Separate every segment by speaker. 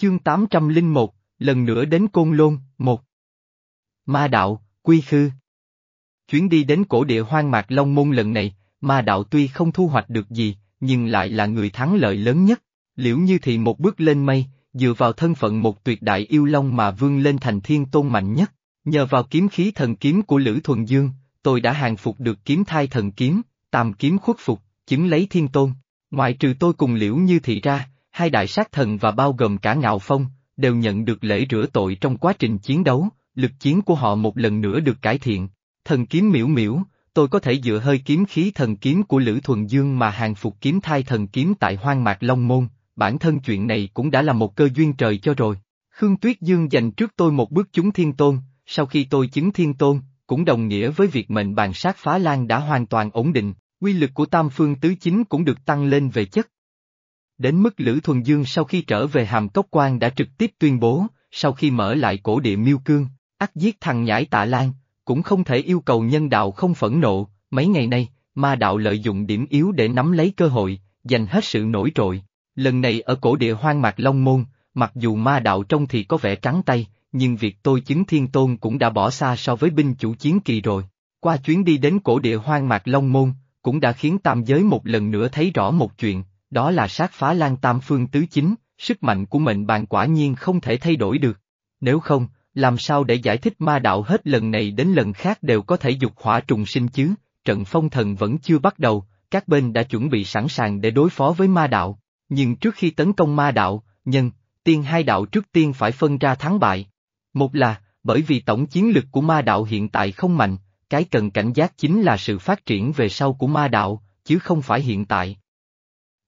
Speaker 1: Chương 801, lần nữa đến Côn Lôn, một. Ma đạo, quy khư. Chuyến đi đến cổ địa hoang mạc Long Môn lần này, ma đạo tuy không thu hoạch được gì, nhưng lại là người thắng lợi lớn nhất. Liễu như thị một bước lên mây, dựa vào thân phận một tuyệt đại yêu long mà vươn lên thành thiên tôn mạnh nhất. Nhờ vào kiếm khí thần kiếm của Lữ Thuần Dương, tôi đã hàng phục được kiếm thai thần kiếm, tam kiếm khuất phục, chứng lấy thiên tôn. Ngoại trừ tôi cùng Liễu Như Thị ra, hai đại sát thần và bao gồm cả Ngạo Phong, đều nhận được lễ rửa tội trong quá trình chiến đấu, lực chiến của họ một lần nữa được cải thiện. Thần kiếm miễu miễu, tôi có thể dựa hơi kiếm khí thần kiếm của Lữ Thuần Dương mà hàng phục kiếm thai thần kiếm tại hoang mạc Long Môn, bản thân chuyện này cũng đã là một cơ duyên trời cho rồi. Khương Tuyết Dương dành trước tôi một bước chúng thiên tôn, sau khi tôi chứng thiên tôn, cũng đồng nghĩa với việc mệnh bàn sát phá lan đã hoàn toàn ổn định, quy lực của tam phương tứ chính cũng được tăng lên về chất. Đến mức Lữ Thuần Dương sau khi trở về hàm cốc quan đã trực tiếp tuyên bố, sau khi mở lại cổ địa miêu cương, ắt giết thằng nhãi tạ lan, cũng không thể yêu cầu nhân đạo không phẫn nộ, mấy ngày nay, ma đạo lợi dụng điểm yếu để nắm lấy cơ hội, dành hết sự nổi trội. Lần này ở cổ địa hoang mạc Long Môn, mặc dù ma đạo trông thì có vẻ trắng tay, nhưng việc tôi chứng thiên tôn cũng đã bỏ xa so với binh chủ chiến kỳ rồi. Qua chuyến đi đến cổ địa hoang mạc Long Môn, cũng đã khiến tam giới một lần nữa thấy rõ một chuyện, đó là sát phá lan tam phương tứ chính, sức mạnh của mệnh bàn quả nhiên không thể thay đổi được. Nếu không, làm sao để giải thích ma đạo hết lần này đến lần khác đều có thể dục hỏa trùng sinh chứ, trận phong thần vẫn chưa bắt đầu, các bên đã chuẩn bị sẵn sàng để đối phó với ma đạo, nhưng trước khi tấn công ma đạo, nhân, tiên hai đạo trước tiên phải phân ra thắng bại. Một là, bởi vì tổng chiến lực của ma đạo hiện tại không mạnh, cái cần cảnh giác chính là sự phát triển về sau của ma đạo, chứ không phải hiện tại.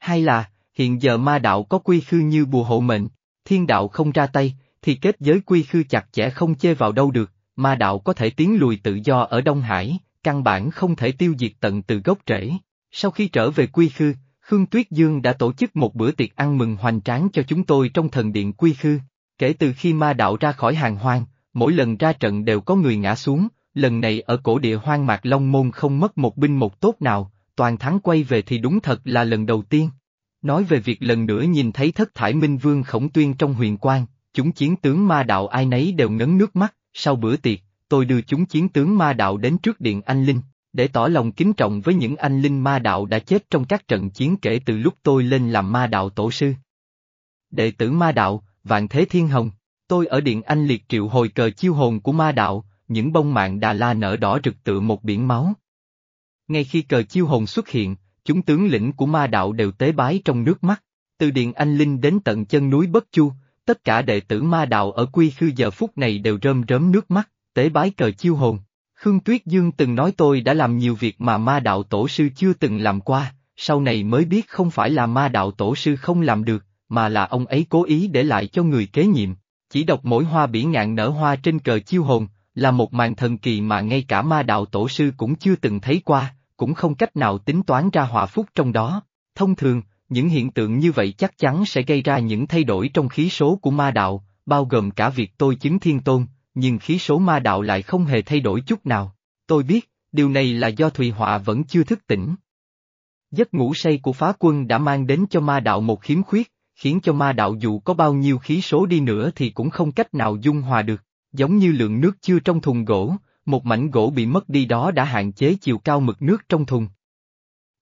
Speaker 1: Hai là, hiện giờ ma đạo có quy khư như bùa hộ mệnh, thiên đạo không ra tay, thì kết giới quy khư chặt chẽ không chê vào đâu được, ma đạo có thể tiến lùi tự do ở Đông Hải, căn bản không thể tiêu diệt tận từ gốc rễ. Sau khi trở về quy khư, Khương Tuyết Dương đã tổ chức một bữa tiệc ăn mừng hoành tráng cho chúng tôi trong thần điện quy khư. Kể từ khi ma đạo ra khỏi hàng hoang, mỗi lần ra trận đều có người ngã xuống, lần này ở cổ địa hoang mạc Long Môn không mất một binh một tốt nào, toàn thắng quay về thì đúng thật là lần đầu tiên. Nói về việc lần nữa nhìn thấy thất thải minh vương khổng tuyên trong huyền quang, chúng chiến tướng ma đạo ai nấy đều ngấn nước mắt, sau bữa tiệc, tôi đưa chúng chiến tướng ma đạo đến trước điện anh Linh, để tỏ lòng kính trọng với những anh Linh ma đạo đã chết trong các trận chiến kể từ lúc tôi lên làm ma đạo tổ sư. Đệ tử ma đạo, Vạn Thế Thiên Hồng, tôi ở điện anh liệt triệu hồi cờ chiêu hồn của ma đạo, những bông mạng Đà La nở đỏ rực tựa một biển máu. Ngay khi cờ chiêu hồn xuất hiện, chúng tướng lĩnh của ma đạo đều tế bái trong nước mắt, từ điện anh linh đến tận chân núi Bất Chu, tất cả đệ tử ma đạo ở quy khư giờ phút này đều rơm rớm nước mắt, tế bái cờ chiêu hồn. Khương Tuyết Dương từng nói tôi đã làm nhiều việc mà ma đạo tổ sư chưa từng làm qua, sau này mới biết không phải là ma đạo tổ sư không làm được, mà là ông ấy cố ý để lại cho người kế nhiệm. Chỉ đọc mỗi hoa bỉ ngạn nở hoa trên cờ chiêu hồn, là một màn thần kỳ mà ngay cả ma đạo tổ sư cũng chưa từng thấy qua, cũng không cách nào tính toán ra họa phúc trong đó. Thông thường, những hiện tượng như vậy chắc chắn sẽ gây ra những thay đổi trong khí số của ma đạo, bao gồm cả việc tôi chứng thiên tôn, nhưng khí số ma đạo lại không hề thay đổi chút nào. Tôi biết, điều này là do Thùy Họa vẫn chưa thức tỉnh. Giấc ngủ say của phá quân đã mang đến cho ma đạo một khiếm khuyết, khiến cho ma đạo dù có bao nhiêu khí số đi nữa thì cũng không cách nào dung hòa được, giống như lượng nước chưa trong thùng gỗ, một mảnh gỗ bị mất đi đó đã hạn chế chiều cao mực nước trong thùng.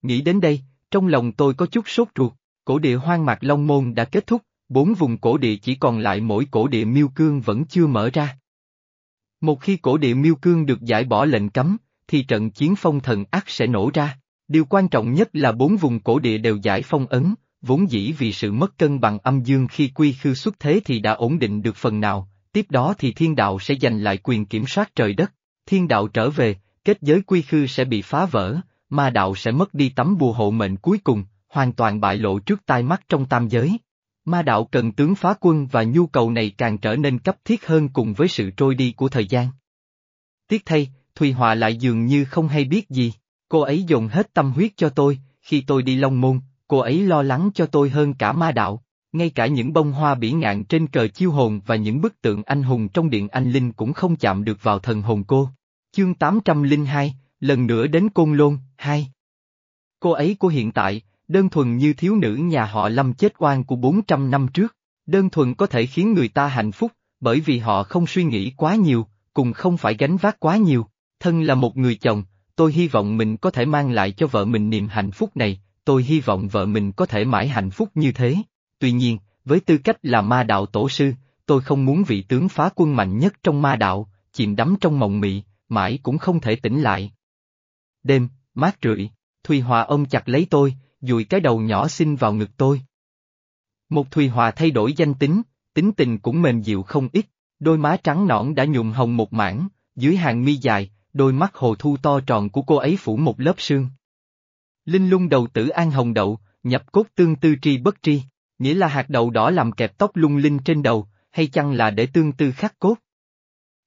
Speaker 1: Nghĩ đến đây, trong lòng tôi có chút sốt ruột, cổ địa hoang mạc Long Môn đã kết thúc, bốn vùng cổ địa chỉ còn lại mỗi cổ địa miêu cương vẫn chưa mở ra. Một khi cổ địa miêu cương được giải bỏ lệnh cấm, thì trận chiến phong thần ác sẽ nổ ra. Điều quan trọng nhất là bốn vùng cổ địa đều giải phong ấn, vốn dĩ vì sự mất cân bằng âm dương khi quy khư xuất thế thì đã ổn định được phần nào, tiếp đó thì thiên đạo sẽ giành lại quyền kiểm soát trời đất, thiên đạo trở về, kết giới quy khư sẽ bị phá vỡ, ma đạo sẽ mất đi tấm bùa hộ mệnh cuối cùng, hoàn toàn bại lộ trước tai mắt trong tam giới. Ma đạo cần tướng phá quân và nhu cầu này càng trở nên cấp thiết hơn cùng với sự trôi đi của thời gian. Tiếc thay, Thùy Họa lại dường như không hay biết gì, cô ấy dồn hết tâm huyết cho tôi, khi tôi đi Long Môn, cô ấy lo lắng cho tôi hơn cả ma đạo. Ngay cả những bông hoa bỉ ngạn trên cờ chiêu hồn và những bức tượng anh hùng trong điện anh linh cũng không chạm được vào thần hồn cô. Chương 802, lần nữa đến Côn Lôn, hai. Cô ấy của hiện tại, đơn thuần như thiếu nữ nhà họ Lâm chết oan của 400 năm trước. Đơn thuần có thể khiến người ta hạnh phúc, bởi vì họ không suy nghĩ quá nhiều, cùng không phải gánh vác quá nhiều. Thân là một người chồng, tôi hy vọng mình có thể mang lại cho vợ mình niềm hạnh phúc này, tôi hy vọng vợ mình có thể mãi hạnh phúc như thế. Tuy nhiên, với tư cách là ma đạo tổ sư, tôi không muốn vị tướng phá quân mạnh nhất trong ma đạo, chìm đắm trong mộng mị, mãi cũng không thể tỉnh lại. Đêm, mát rượi, Thùy Hòa ôm chặt lấy tôi, dùi cái đầu nhỏ xinh vào ngực tôi. Một Thùy Hòa thay đổi danh tính, tính tình cũng mềm dịu không ít, đôi má trắng nõn đã nhuộm hồng một mảng, dưới hàng mi dài, đôi mắt hồ thu to tròn của cô ấy phủ một lớp sương. Linh lung đầu tử an hồng đậu, nhập cốt tương tư tri bất tri, nghĩa là hạt đậu đỏ làm kẹp tóc lung linh trên đầu, hay chăng là để tương tư khắc cốt.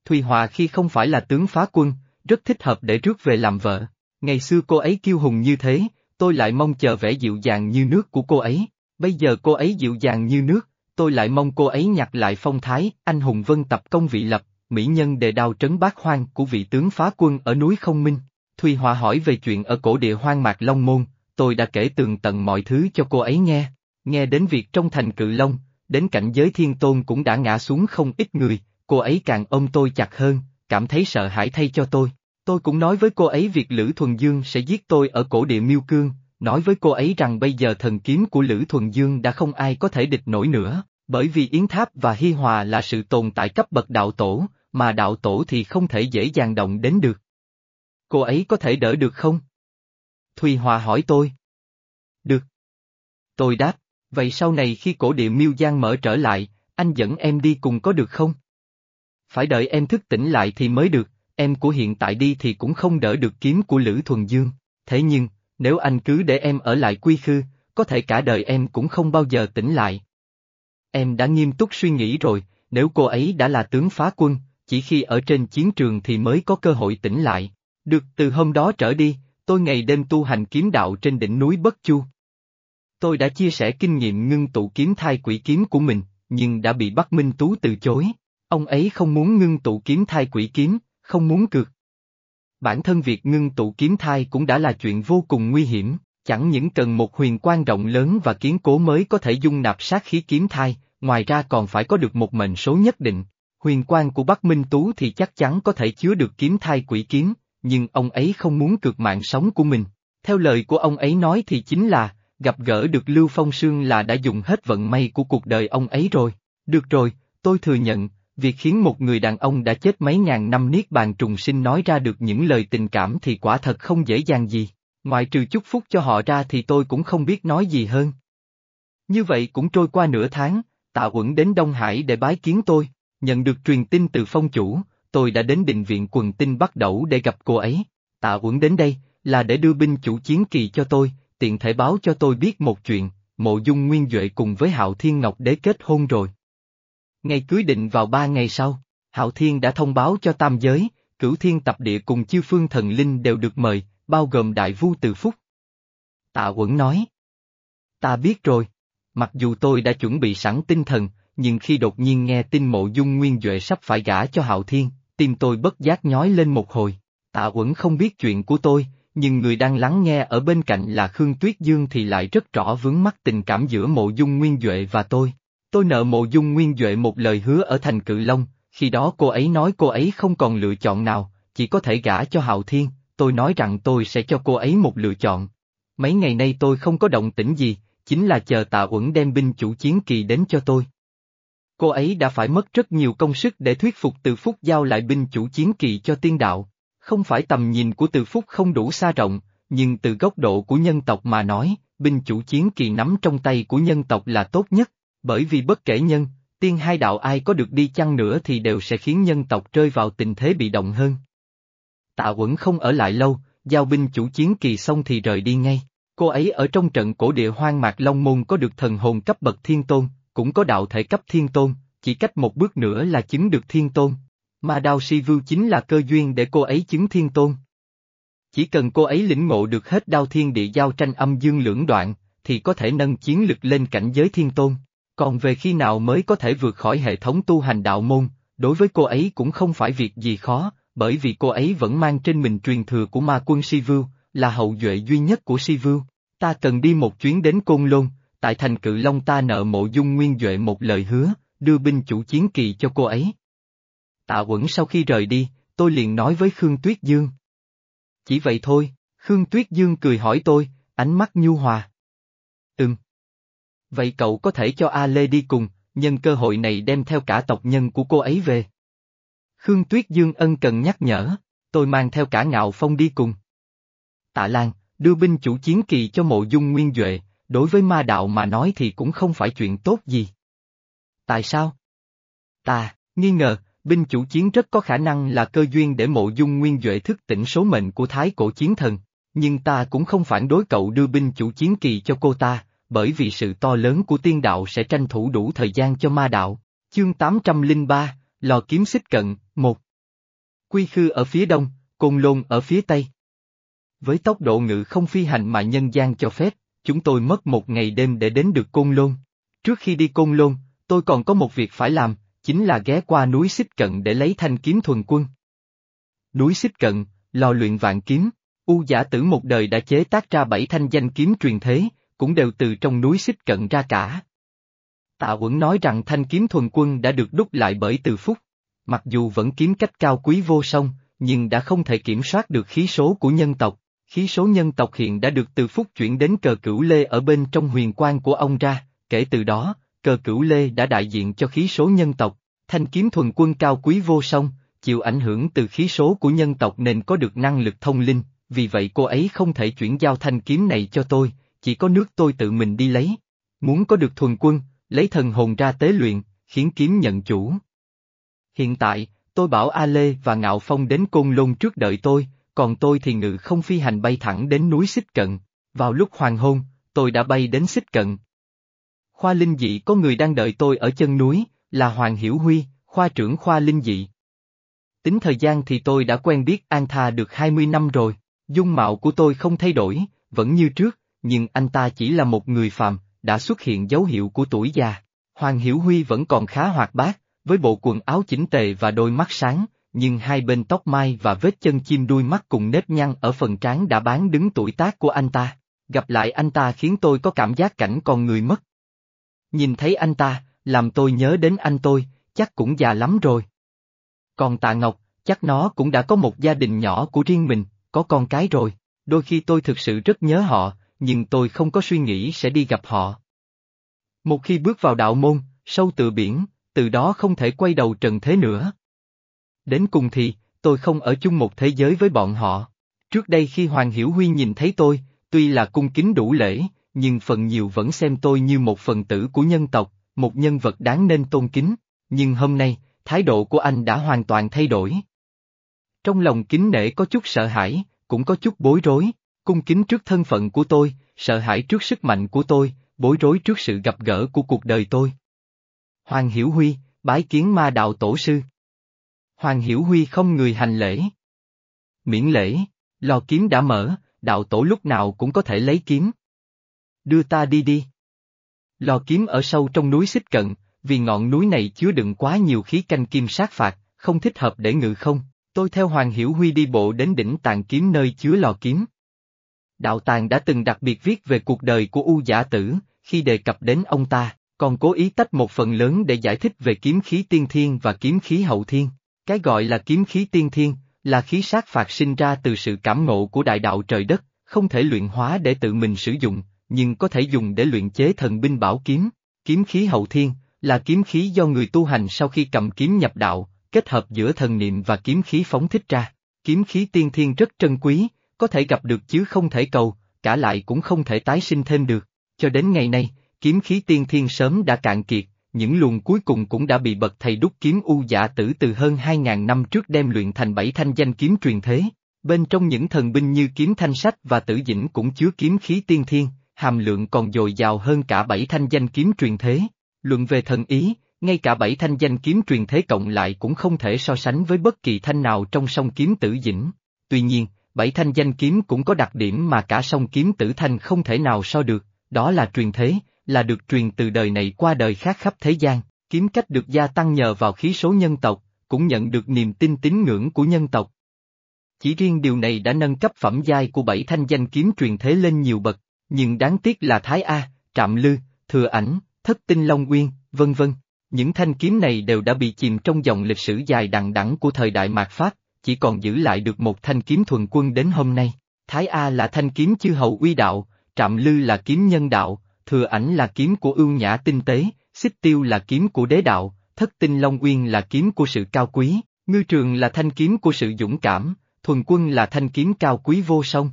Speaker 1: Thùy Hòa khi không phải là tướng phá quân, rất thích hợp để rước về làm vợ. Ngày xưa cô ấy kiêu hùng như thế, tôi lại mong chờ vẻ dịu dàng như nước của cô ấy. Bây giờ cô ấy dịu dàng như nước, tôi lại mong cô ấy nhặt lại phong thái, anh hùng vân tập công vị lập, mỹ nhân đề đao trấn bát hoang của vị tướng phá quân ở núi không minh. Thùy Hòa hỏi về chuyện ở cổ địa hoang mạc Long Môn, tôi đã kể tường tận mọi thứ cho cô ấy nghe. Nghe đến việc trong thành cự Long, đến cảnh giới thiên tôn cũng đã ngã xuống không ít người, cô ấy càng ôm tôi chặt hơn, cảm thấy sợ hãi thay cho tôi. Tôi cũng nói với cô ấy việc Lữ Thuần Dương sẽ giết tôi ở cổ địa miêu cương, nói với cô ấy rằng bây giờ thần kiếm của Lữ Thuần Dương đã không ai có thể địch nổi nữa, bởi vì Yến Tháp và Hi Hòa là sự tồn tại cấp bậc đạo tổ, mà đạo tổ thì không thể dễ dàng động đến được. Cô ấy có thể đỡ được không? Thùy Hòa hỏi tôi. Được. Tôi đáp, vậy sau này khi cổ địa miêu giang mở trở lại, anh dẫn em đi cùng có được không? Phải đợi em thức tỉnh lại thì mới được, em của hiện tại đi thì cũng không đỡ được kiếm của Lữ Thuần Dương, thế nhưng, nếu anh cứ để em ở lại quy khư, có thể cả đời em cũng không bao giờ tỉnh lại. Em đã nghiêm túc suy nghĩ rồi, nếu cô ấy đã là tướng phá quân, chỉ khi ở trên chiến trường thì mới có cơ hội tỉnh lại. Được từ hôm đó trở đi, tôi ngày đêm tu hành kiếm đạo trên đỉnh núi Bất Chu. Tôi đã chia sẻ kinh nghiệm ngưng tụ kiếm thai quỷ kiếm của mình, nhưng đã bị Bắc Minh Tú từ chối. Ông ấy không muốn ngưng tụ kiếm thai quỷ kiếm, không muốn cược. Bản thân việc ngưng tụ kiếm thai cũng đã là chuyện vô cùng nguy hiểm, chẳng những cần một huyền quan rộng lớn và kiến cố mới có thể dung nạp sát khí kiếm thai, ngoài ra còn phải có được một mệnh số nhất định. Huyền quan của Bắc Minh Tú thì chắc chắn có thể chứa được kiếm thai quỷ kiếm, nhưng ông ấy không muốn cược mạng sống của mình. Theo lời của ông ấy nói thì chính là, gặp gỡ được Lưu Phong Sương là đã dùng hết vận may của cuộc đời ông ấy rồi. Được rồi, tôi thừa nhận, việc khiến một người đàn ông đã chết mấy ngàn năm niết bàn trùng sinh nói ra được những lời tình cảm thì quả thật không dễ dàng gì, ngoại trừ chúc phúc cho họ ra thì tôi cũng không biết nói gì hơn. Như vậy cũng trôi qua nửa tháng, tạ uẩn đến Đông Hải để bái kiến tôi, nhận được truyền tin từ phong chủ, tôi đã đến định viện quần tinh bắt đầu để gặp cô ấy, tạ uẩn đến đây, là để đưa binh chủ chiến kỳ cho tôi, tiện thể báo cho tôi biết một chuyện, mộ dung nguyên Duệ cùng với hạo thiên ngọc đế kết hôn rồi. Ngày cưới định vào ba ngày sau, Hạo Thiên đã thông báo cho tam giới, cửu thiên tập địa cùng chư phương thần linh đều được mời, bao gồm đại vu từ phúc. Tạ Quẩn nói. Ta biết rồi. Mặc dù tôi đã chuẩn bị sẵn tinh thần, nhưng khi đột nhiên nghe tin mộ dung nguyên Duệ sắp phải gả cho Hạo Thiên, tim tôi bất giác nhói lên một hồi. Tạ Quẩn không biết chuyện của tôi, nhưng người đang lắng nghe ở bên cạnh là Khương Tuyết Dương thì lại rất rõ vướng mắc tình cảm giữa mộ dung nguyên Duệ và tôi. Tôi nợ mộ dung nguyên Duệ một lời hứa ở thành cự Long, khi đó cô ấy nói cô ấy không còn lựa chọn nào, chỉ có thể gả cho Hạo Thiên, tôi nói rằng tôi sẽ cho cô ấy một lựa chọn. Mấy ngày nay tôi không có động tĩnh gì, chính là chờ tạ uẩn đem binh chủ chiến kỳ đến cho tôi. Cô ấy đã phải mất rất nhiều công sức để thuyết phục từ phúc giao lại binh chủ chiến kỳ cho tiên đạo. Không phải tầm nhìn của từ phúc không đủ xa rộng, nhưng từ góc độ của nhân tộc mà nói, binh chủ chiến kỳ nắm trong tay của nhân tộc là tốt nhất. Bởi vì bất kể nhân, tiên hai đạo ai có được đi chăng nữa thì đều sẽ khiến nhân tộc rơi vào tình thế bị động hơn. Tạ Quẩn không ở lại lâu, giao binh chủ chiến kỳ xong thì rời đi ngay. Cô ấy ở trong trận cổ địa hoang mạc Long Môn có được thần hồn cấp bậc thiên tôn, cũng có đạo thể cấp thiên tôn, chỉ cách một bước nữa là chứng được thiên tôn. Mà đao si vưu chính là cơ duyên để cô ấy chứng thiên tôn. Chỉ cần cô ấy lĩnh ngộ được hết đao thiên địa giao tranh âm dương lưỡng đoạn, thì có thể nâng chiến lực lên cảnh giới thiên tôn. Còn về khi nào mới có thể vượt khỏi hệ thống tu hành đạo môn, đối với cô ấy cũng không phải việc gì khó, bởi vì cô ấy vẫn mang trên mình truyền thừa của ma quân Sivu, là hậu duệ duy nhất của Sivu. Ta cần đi một chuyến đến Côn Lôn, tại thành cự long ta nợ mộ dung nguyên Duệ một lời hứa, đưa binh chủ chiến kỳ cho cô ấy. Tạ quẩn sau khi rời đi, tôi liền nói với Khương Tuyết Dương. Chỉ vậy thôi, Khương Tuyết Dương cười hỏi tôi, ánh mắt nhu hòa. Ừm. Vậy cậu có thể cho A Lê đi cùng, nhân cơ hội này đem theo cả tộc nhân của cô ấy về. Khương Tuyết Dương ân cần nhắc nhở, tôi mang theo cả ngạo phong đi cùng. Tạ Lan, đưa binh chủ chiến kỳ cho mộ dung nguyên Duệ, đối với ma đạo mà nói thì cũng không phải chuyện tốt gì. Tại sao? Ta, nghi ngờ, binh chủ chiến rất có khả năng là cơ duyên để mộ dung nguyên Duệ thức tỉnh số mệnh của thái cổ chiến thần, nhưng ta cũng không phản đối cậu đưa binh chủ chiến kỳ cho cô ta, bởi vì sự to lớn của tiên đạo sẽ tranh thủ đủ thời gian cho ma đạo. Chương 803, Lò kiếm xích cận, 1 Quy khư ở phía đông, côn lôn ở phía tây. Với tốc độ ngự không phi hành mà nhân gian cho phép, chúng tôi mất một ngày đêm để đến được côn lôn. Trước khi đi côn lôn, tôi còn có một việc phải làm, chính là ghé qua núi xích cận để lấy thanh kiếm thuần quân. Núi xích cận, lò luyện vạn kiếm, U giả tử một đời đã chế tác ra bảy thanh danh kiếm truyền thế, cũng đều từ trong núi xích cận ra cả. Tạ Uẩn nói rằng thanh kiếm thuần quân đã được đúc lại bởi từ phúc. Mặc dù vẫn kiếm cách cao quý vô song, nhưng đã không thể kiểm soát được khí số của nhân tộc. Khí số nhân tộc hiện đã được từ phúc chuyển đến cờ cửu lê ở bên trong huyền quan của ông ra, kể từ đó, cờ cửu lê đã đại diện cho khí số nhân tộc. Thanh kiếm thuần quân cao quý vô song, chịu ảnh hưởng từ khí số của nhân tộc nên có được năng lực thông linh, vì vậy cô ấy không thể chuyển giao thanh kiếm này cho tôi, chỉ có nước tôi tự mình đi lấy. Muốn có được thuần quân, lấy thần hồn ra tế luyện, khiến kiếm nhận chủ. Hiện tại, tôi bảo A Lê và Ngạo Phong đến Côn Lôn trước đợi tôi, còn tôi thì ngự không phi hành bay thẳng đến núi Xích Cận. Vào lúc hoàng hôn, tôi đã bay đến Xích Cận. Khoa Linh Dị có người đang đợi tôi ở chân núi, là Hoàng Hiểu Huy, khoa trưởng khoa Linh Dị. Tính thời gian thì tôi đã quen biết An Tha được 20 năm rồi, dung mạo của tôi không thay đổi, vẫn như trước, nhưng anh ta chỉ là một người phàm, đã xuất hiện dấu hiệu của tuổi già. Hoàng Hiểu Huy vẫn còn khá hoạt bát, với bộ quần áo chỉnh tề và đôi mắt sáng, nhưng hai bên tóc mai và vết chân chim đuôi mắt cùng nếp nhăn ở phần trán đã bán đứng tuổi tác của anh ta. Gặp lại anh ta khiến tôi có cảm giác cảnh con người mất. Nhìn thấy anh ta, làm tôi nhớ đến anh tôi, chắc cũng già lắm rồi. Còn Tạ Ngọc, chắc nó cũng đã có một gia đình nhỏ của riêng mình, có con cái rồi. Đôi khi tôi thực sự rất nhớ họ, nhưng tôi không có suy nghĩ sẽ đi gặp họ. Một khi bước vào đạo môn, sâu từ biển, từ đó không thể quay đầu trần thế nữa. Đến cùng thì, tôi không ở chung một thế giới với bọn họ. Trước đây khi Hoàng Hiểu Huy nhìn thấy tôi, tuy là cung kính đủ lễ, nhưng phần nhiều vẫn xem tôi như một phần tử của nhân tộc, một nhân vật đáng nên tôn kính, nhưng hôm nay, thái độ của anh đã hoàn toàn thay đổi. Trong lòng kính nể có chút sợ hãi, cũng có chút bối rối, cung kính trước thân phận của tôi, sợ hãi trước sức mạnh của tôi, bối rối trước sự gặp gỡ của cuộc đời tôi. Hoàng Hiểu Huy, bái kiến ma đạo tổ sư. Hoàng Hiểu Huy không người hành lễ. Miễn lễ, lò kiếm đã mở, đạo tổ lúc nào cũng có thể lấy kiếm. Đưa ta đi đi. Lò kiếm ở sâu trong núi xích cận, vì ngọn núi này chứa đựng quá nhiều khí canh kim sát phạt, không thích hợp để ngự không. Tôi theo Hoàng Hiểu Huy đi bộ đến đỉnh tàn kiếm nơi chứa lò kiếm. Đạo tàng đã từng đặc biệt viết về cuộc đời của U giả tử, khi đề cập đến ông ta, còn cố ý tách một phần lớn để giải thích về kiếm khí tiên thiên và kiếm khí hậu thiên. Cái gọi là kiếm khí tiên thiên, là khí sát phạt sinh ra từ sự cảm ngộ của đại đạo trời đất, không thể luyện hóa để tự mình sử dụng, nhưng có thể dùng để luyện chế thần binh bảo kiếm. Kiếm khí hậu thiên, là kiếm khí do người tu hành sau khi cầm kiếm nhập đạo, kết hợp giữa thần niệm và kiếm khí phóng thích ra. Kiếm khí tiên thiên rất trân quý, có thể gặp được chứ không thể cầu, cả lại cũng không thể tái sinh thêm được. Cho đến ngày nay, kiếm khí tiên thiên sớm đã cạn kiệt, những luồng cuối cùng cũng đã bị bậc thầy đúc kiếm u giả tử từ hơn 2.000 năm trước đem luyện thành bảy thanh danh kiếm truyền thế. Bên trong những thần binh như kiếm thanh sách và tử dĩnh cũng chứa kiếm khí tiên thiên, hàm lượng còn dồi dào hơn cả bảy thanh danh kiếm truyền thế. Luận về thần ý, ngay cả bảy thanh danh kiếm truyền thế cộng lại cũng không thể so sánh với bất kỳ thanh nào trong song kiếm tử dĩnh. Tuy nhiên, bảy thanh danh kiếm cũng có đặc điểm mà cả song kiếm tử thanh không thể nào so được, đó là truyền thế, là được truyền từ đời này qua đời khác khắp thế gian, kiếm cách được gia tăng nhờ vào khí số nhân tộc, cũng nhận được niềm tin tín ngưỡng của nhân tộc. Chỉ riêng điều này đã nâng cấp phẩm giai của bảy thanh danh kiếm truyền thế lên nhiều bậc, nhưng đáng tiếc là Thái A, Trạm Lư, thừa ảnh, thất tinh long uyên, vân vân. Những thanh kiếm này đều đã bị chìm trong dòng lịch sử dài đằng đẵng của thời đại mạt Pháp, chỉ còn giữ lại được một thanh kiếm thuần quân đến hôm nay. Thái A là thanh kiếm chư hầu uy đạo, Trạm Lư là kiếm nhân đạo, Thừa ảnh là kiếm của ưu nhã tinh tế, Xích Tiêu là kiếm của đế đạo, Thất Tinh Long Uyên là kiếm của sự cao quý, Ngư Trường là thanh kiếm của sự dũng cảm, Thuần Quân là thanh kiếm cao quý vô song.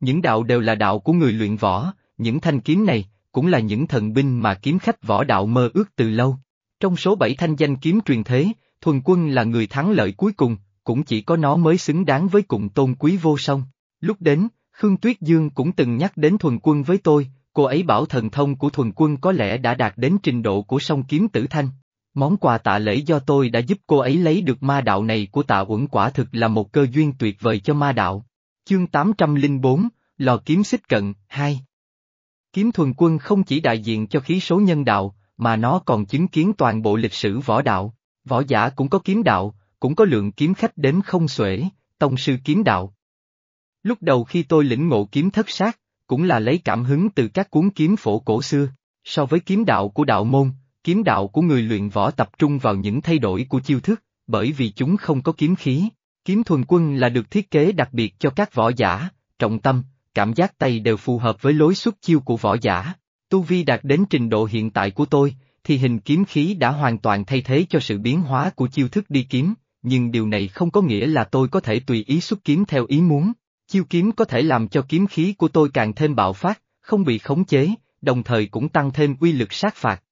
Speaker 1: Những đạo đều là đạo của người luyện võ, những thanh kiếm này, cũng là những thần binh mà kiếm khách võ đạo mơ ước từ lâu. Trong số bảy thanh danh kiếm truyền thế, Thuần Quân là người thắng lợi cuối cùng, cũng chỉ có nó mới xứng đáng với cụm tôn quý vô song. Lúc đến, Khương Tuyết Dương cũng từng nhắc đến Thuần Quân với tôi, cô ấy bảo thần thông của Thuần Quân có lẽ đã đạt đến trình độ của song kiếm tử thanh. Món quà tạ lễ do tôi đã giúp cô ấy lấy được ma đạo này của tạ uẩn quả thực là một cơ duyên tuyệt vời cho ma đạo. Chương 804, Lò kiếm xích cận, 2 Kiếm thuần quân không chỉ đại diện cho khí số nhân đạo, mà nó còn chứng kiến toàn bộ lịch sử võ đạo. Võ giả cũng có kiếm đạo, cũng có lượng kiếm khách đến không xuể, tông sư kiếm đạo. Lúc đầu khi tôi lĩnh ngộ kiếm thất sát, cũng là lấy cảm hứng từ các cuốn kiếm phổ cổ xưa, so với kiếm đạo của đạo môn, kiếm đạo của người luyện võ tập trung vào những thay đổi của chiêu thức, bởi vì chúng không có kiếm khí. Kiếm thuần quân là được thiết kế đặc biệt cho các võ giả, trọng tâm, cảm giác tay đều phù hợp với lối xuất chiêu của võ giả. Tu vi đạt đến trình độ hiện tại của tôi, thì hình kiếm khí đã hoàn toàn thay thế cho sự biến hóa của chiêu thức đi kiếm, nhưng điều này không có nghĩa là tôi có thể tùy ý xuất kiếm theo ý muốn. Chiêu kiếm có thể làm cho kiếm khí của tôi càng thêm bạo phát, không bị khống chế, đồng thời cũng tăng thêm uy lực sát phạt.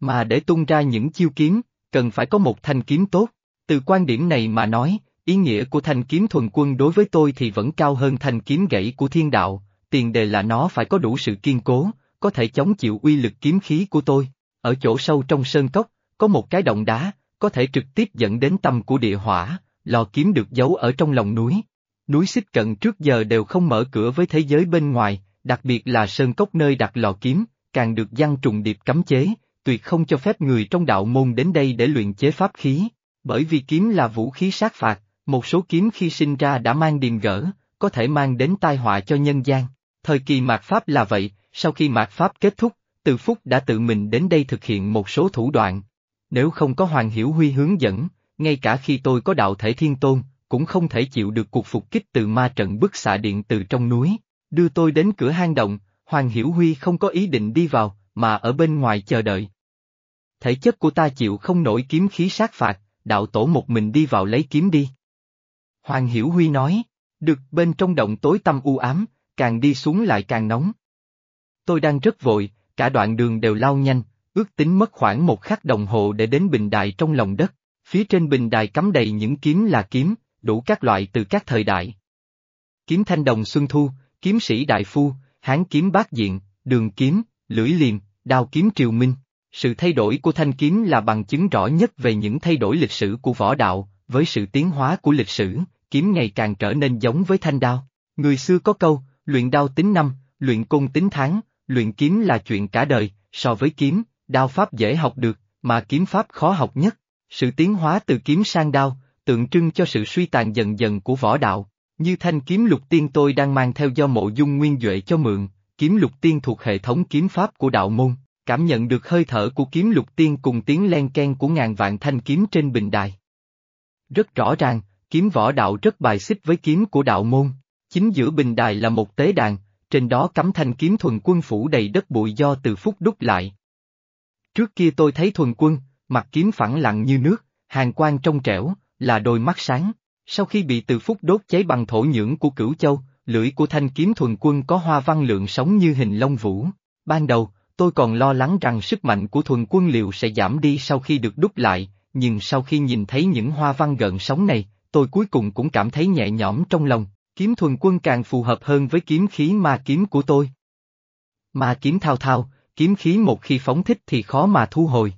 Speaker 1: Mà để tung ra những chiêu kiếm, cần phải có một thanh kiếm tốt. Từ quan điểm này mà nói, ý nghĩa của thanh kiếm thuần quân đối với tôi thì vẫn cao hơn thanh kiếm gãy của thiên đạo, tiền đề là nó phải có đủ sự kiên cố, có thể chống chịu uy lực kiếm khí của tôi. Ở chỗ sâu trong sơn cốc, có một cái động đá, có thể trực tiếp dẫn đến tâm của địa hỏa, lò kiếm được giấu ở trong lòng núi. Núi xích cận trước giờ đều không mở cửa với thế giới bên ngoài, đặc biệt là sơn cốc nơi đặt lò kiếm, càng được giăng trùng điệp cấm chế, tuyệt không cho phép người trong đạo môn đến đây để luyện chế pháp khí. Bởi vì kiếm là vũ khí sát phạt, một số kiếm khi sinh ra đã mang điềm gỡ, có thể mang đến tai họa cho nhân gian. Thời kỳ mạt Pháp là vậy, sau khi mạt Pháp kết thúc, Từ Phúc đã tự mình đến đây thực hiện một số thủ đoạn. Nếu không có Hoàng Hiểu Huy hướng dẫn, ngay cả khi tôi có đạo thể thiên tôn, cũng không thể chịu được cuộc phục kích từ ma trận bức xạ điện từ trong núi. Đưa tôi đến cửa hang động, Hoàng Hiểu Huy không có ý định đi vào, mà ở bên ngoài chờ đợi. Thể chất của ta chịu không nổi kiếm khí sát phạt, đạo tổ một mình đi vào lấy kiếm đi. Hoàng Hiểu Huy nói, được bên trong động tối tăm u ám, càng đi xuống lại càng nóng. Tôi đang rất vội, cả đoạn đường đều lao nhanh, ước tính mất khoảng một khắc đồng hồ để đến bình đài trong lòng đất. Phía trên bình đài cắm đầy những kiếm là kiếm, đủ các loại từ các thời đại. Kiếm thanh đồng xuân thu, kiếm sĩ đại phu, hán kiếm bát diện, đường kiếm, lưỡi liềm, đao kiếm triều minh. Sự thay đổi của thanh kiếm là bằng chứng rõ nhất về những thay đổi lịch sử của võ đạo, với sự tiến hóa của lịch sử, kiếm ngày càng trở nên giống với thanh đao. Người xưa có câu, luyện đao tính năm, luyện cung tính tháng, luyện kiếm là chuyện cả đời, so với kiếm, đao pháp dễ học được, mà kiếm pháp khó học nhất. Sự tiến hóa từ kiếm sang đao, tượng trưng cho sự suy tàn dần dần của võ đạo. Như thanh kiếm lục tiên tôi đang mang theo do mộ dung nguyên Duệ cho mượn, kiếm lục tiên thuộc hệ thống kiếm pháp của đạo môn, cảm nhận được hơi thở của kiếm lục tiên cùng tiếng len ken của ngàn vạn thanh kiếm trên bình đài. Rất rõ ràng, kiếm võ đạo rất bài xích với kiếm của đạo môn. Chính giữa bình đài là một tế đàn, trên đó cắm thanh kiếm thuần quân phủ đầy đất bụi do từ phúc đúc lại. Trước kia tôi thấy thuần quân, mặt kiếm phẳng lặng như nước, hàng quang trong trẻo, là đôi mắt sáng. Sau khi bị từ phúc đốt cháy bằng thổ nhưỡng của cửu châu, lưỡi của thanh kiếm thuần quân có hoa văn lượng sống như hình long vũ. Ban đầu, tôi còn lo lắng rằng sức mạnh của thuần quân liệu sẽ giảm đi sau khi được đúc lại, nhưng sau khi nhìn thấy những hoa văn gợn sóng này, tôi cuối cùng cũng cảm thấy nhẹ nhõm trong lòng, kiếm thuần quân càng phù hợp hơn với kiếm khí ma kiếm của tôi. Ma kiếm thao thao, kiếm khí một khi phóng thích thì khó mà thu hồi.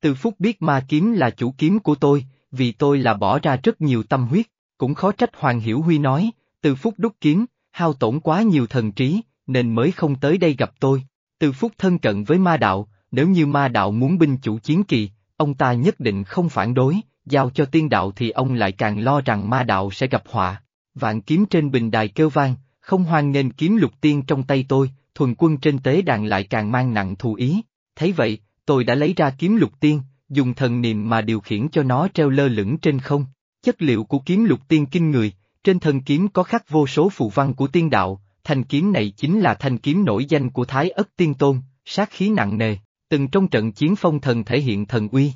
Speaker 1: Từ phút biết ma kiếm là chủ kiếm của tôi, vì tôi là bỏ ra rất nhiều tâm huyết, cũng khó trách Hoàng Hiểu Huy nói, từ phút đúc kiếm, hao tổn quá nhiều thần trí, nên mới không tới đây gặp tôi. Từ phút thân cận với ma đạo, nếu như ma đạo muốn binh chủ chiến kỳ, ông ta nhất định không phản đối, giao cho tiên đạo thì ông lại càng lo rằng ma đạo sẽ gặp họa. Vạn kiếm trên bình đài kêu vang, không hoan nghênh kiếm lục tiên trong tay tôi, thuần quân trên tế đàn lại càng mang nặng thù ý. Thấy vậy, tôi đã lấy ra kiếm lục tiên, dùng thần niệm mà điều khiển cho nó treo lơ lửng trên không. Chất liệu của kiếm lục tiên kinh người, trên thân kiếm có khắc vô số phù văn của tiên đạo, thanh kiếm này chính là thanh kiếm nổi danh của Thái Ất Tiên Tôn, sát khí nặng nề, từng trong trận chiến phong thần thể hiện thần uy.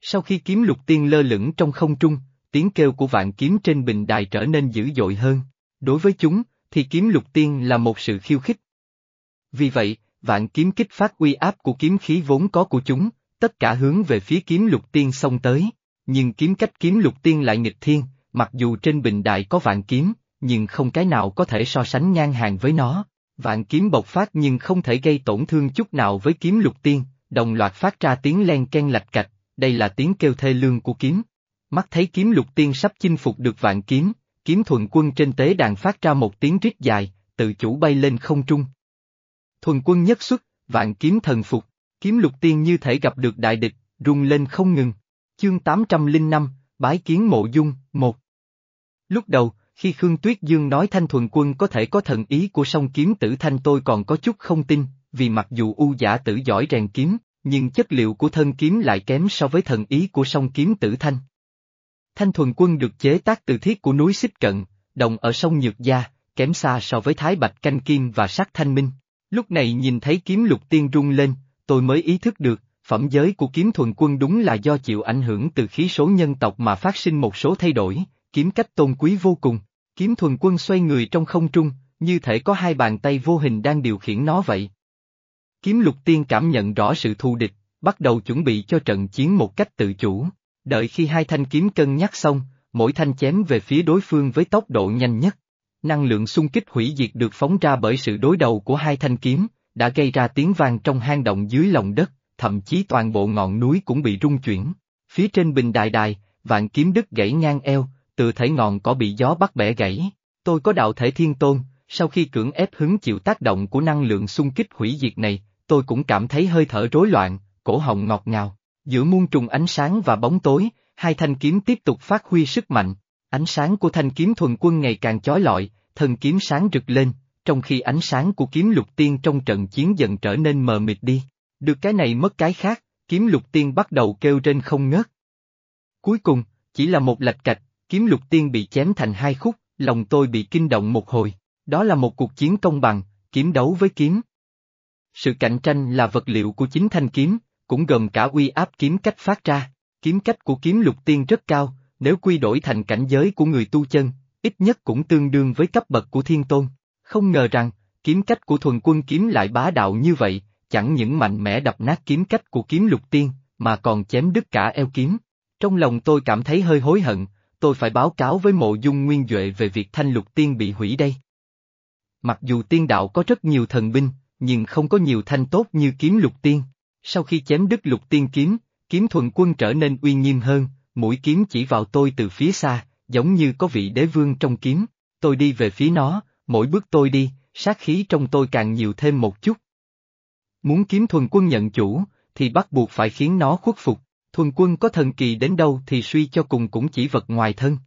Speaker 1: Sau khi kiếm lục tiên lơ lửng trong không trung, tiếng kêu của vạn kiếm trên bình đài trở nên dữ dội hơn. Đối với chúng, thì kiếm lục tiên là một sự khiêu khích. Vì vậy, vạn kiếm kích phát uy áp của kiếm khí vốn có của chúng, tất cả hướng về phía kiếm lục tiên xông tới. Nhưng kiếm cách kiếm lục tiên lại nghịch thiên, mặc dù trên bình đại có vạn kiếm, nhưng không cái nào có thể so sánh ngang hàng với nó. Vạn kiếm bộc phát nhưng không thể gây tổn thương chút nào với kiếm lục tiên, đồng loạt phát ra tiếng len ken lạch cạch, đây là tiếng kêu thê lương của kiếm. Mắt thấy kiếm lục tiên sắp chinh phục được vạn kiếm, kiếm thuần quân trên tế đàn phát ra một tiếng rít dài, tự chủ bay lên không trung. Thuần quân nhất xuất, vạn kiếm thần phục, kiếm lục tiên như thể gặp được đại địch, rung lên không ngừng. Chương 805, Bái kiến mộ dung, một. Lúc đầu, khi Khương Tuyết Dương nói Thanh Thuần Quân có thể có thần ý của song kiếm tử Thanh tôi còn có chút không tin, vì mặc dù U giả tử giỏi rèn kiếm, nhưng chất liệu của thân kiếm lại kém so với thần ý của song kiếm tử Thanh. Thanh Thuần Quân được chế tác từ thiết của núi Xích Cận, đồng ở sông Nhược Gia, kém xa so với Thái Bạch Canh Kim và sắc Thanh Minh. Lúc này nhìn thấy kiếm lục tiên rung lên, tôi mới ý thức được, phẩm giới của kiếm thuần quân đúng là do chịu ảnh hưởng từ khí số nhân tộc mà phát sinh một số thay đổi, kiếm cách tôn quý vô cùng. Kiếm thuần quân xoay người trong không trung, như thể có hai bàn tay vô hình đang điều khiển nó vậy. Kiếm lục tiên cảm nhận rõ sự thù địch, bắt đầu chuẩn bị cho trận chiến một cách tự chủ. Đợi khi hai thanh kiếm cân nhắc xong, mỗi thanh chém về phía đối phương với tốc độ nhanh nhất. Năng lượng xung kích hủy diệt được phóng ra bởi sự đối đầu của hai thanh kiếm, đã gây ra tiếng vang trong hang động dưới lòng đất, thậm chí toàn bộ ngọn núi cũng bị rung chuyển. Phía trên bình đài đài, vạn kiếm đứt gãy ngang eo, từ thể ngọn cỏ bị gió bắt bẻ gãy. Tôi có đạo thể thiên tôn, sau khi cưỡng ép hứng chịu tác động của năng lượng xung kích hủy diệt này, tôi cũng cảm thấy hơi thở rối loạn, cổ họng ngọt ngào. Giữa muôn trùng ánh sáng và bóng tối, hai thanh kiếm tiếp tục phát huy sức mạnh. Ánh sáng của thanh kiếm thuần quân ngày càng chói lọi, thần kiếm sáng rực lên, trong khi ánh sáng của kiếm lục tiên trong trận chiến dần trở nên mờ mịt đi. Được cái này mất cái khác, kiếm lục tiên bắt đầu kêu trên không ngớt. Cuối cùng, chỉ là một lạch cạch, kiếm lục tiên bị chém thành hai khúc, lòng tôi bị kinh động một hồi. Đó là một cuộc chiến công bằng, kiếm đấu với kiếm. Sự cạnh tranh là vật liệu của chính thanh kiếm, cũng gồm cả uy áp kiếm cách phát ra. Kiếm cách của kiếm lục tiên rất cao, nếu quy đổi thành cảnh giới của người tu chân, ít nhất cũng tương đương với cấp bậc của thiên tôn. Không ngờ rằng, kiếm cách của thuần quân kiếm lại bá đạo như vậy, chẳng những mạnh mẽ đập nát kiếm cách của kiếm lục tiên, mà còn chém đứt cả eo kiếm. Trong lòng tôi cảm thấy hơi hối hận, tôi phải báo cáo với mộ dung nguyên Duệ về việc thanh lục tiên bị hủy đây. Mặc dù tiên đạo có rất nhiều thần binh, nhưng không có nhiều thanh tốt như kiếm lục tiên. Sau khi chém đứt lục tiên kiếm, kiếm thuần quân trở nên uy nghiêm hơn, mũi kiếm chỉ vào tôi từ phía xa, giống như có vị đế vương trong kiếm. Tôi đi về phía nó, mỗi bước tôi đi, sát khí trong tôi càng nhiều thêm một chút. Muốn kiếm thuần quân nhận chủ, thì bắt buộc phải khiến nó khuất phục, thuần quân có thần kỳ đến đâu thì suy cho cùng cũng chỉ vật ngoài thân.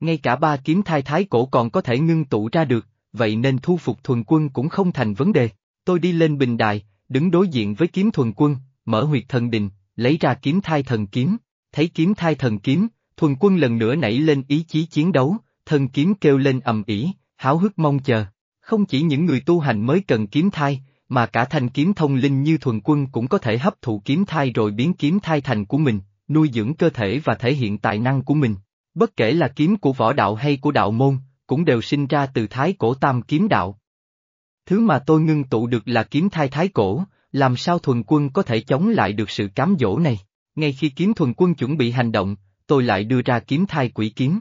Speaker 1: Ngay cả ba kiếm thai thái cổ còn có thể ngưng tụ ra được, vậy nên thu phục thuần quân cũng không thành vấn đề. Tôi đi lên bình đài, đứng đối diện với kiếm thuần quân, mở huyệt thần đình, lấy ra kiếm thai thần kiếm, thấy kiếm thai thần kiếm, thuần quân lần nữa nảy lên ý chí chiến đấu, thần kiếm kêu lên ầm ỉ, háo hức mong chờ. Không chỉ những người tu hành mới cần kiếm thai, mà cả thanh kiếm thông linh như thuần quân cũng có thể hấp thụ kiếm thai rồi biến kiếm thai thành của mình, nuôi dưỡng cơ thể và thể hiện tài năng của mình. Bất kể là kiếm của võ đạo hay của đạo môn, cũng đều sinh ra từ thái cổ tam kiếm đạo. Thứ mà tôi ngưng tụ được là kiếm thai thái cổ, làm sao thuần quân có thể chống lại được sự cám dỗ này? Ngay khi kiếm thuần quân chuẩn bị hành động, tôi lại đưa ra kiếm thai quỷ kiếm.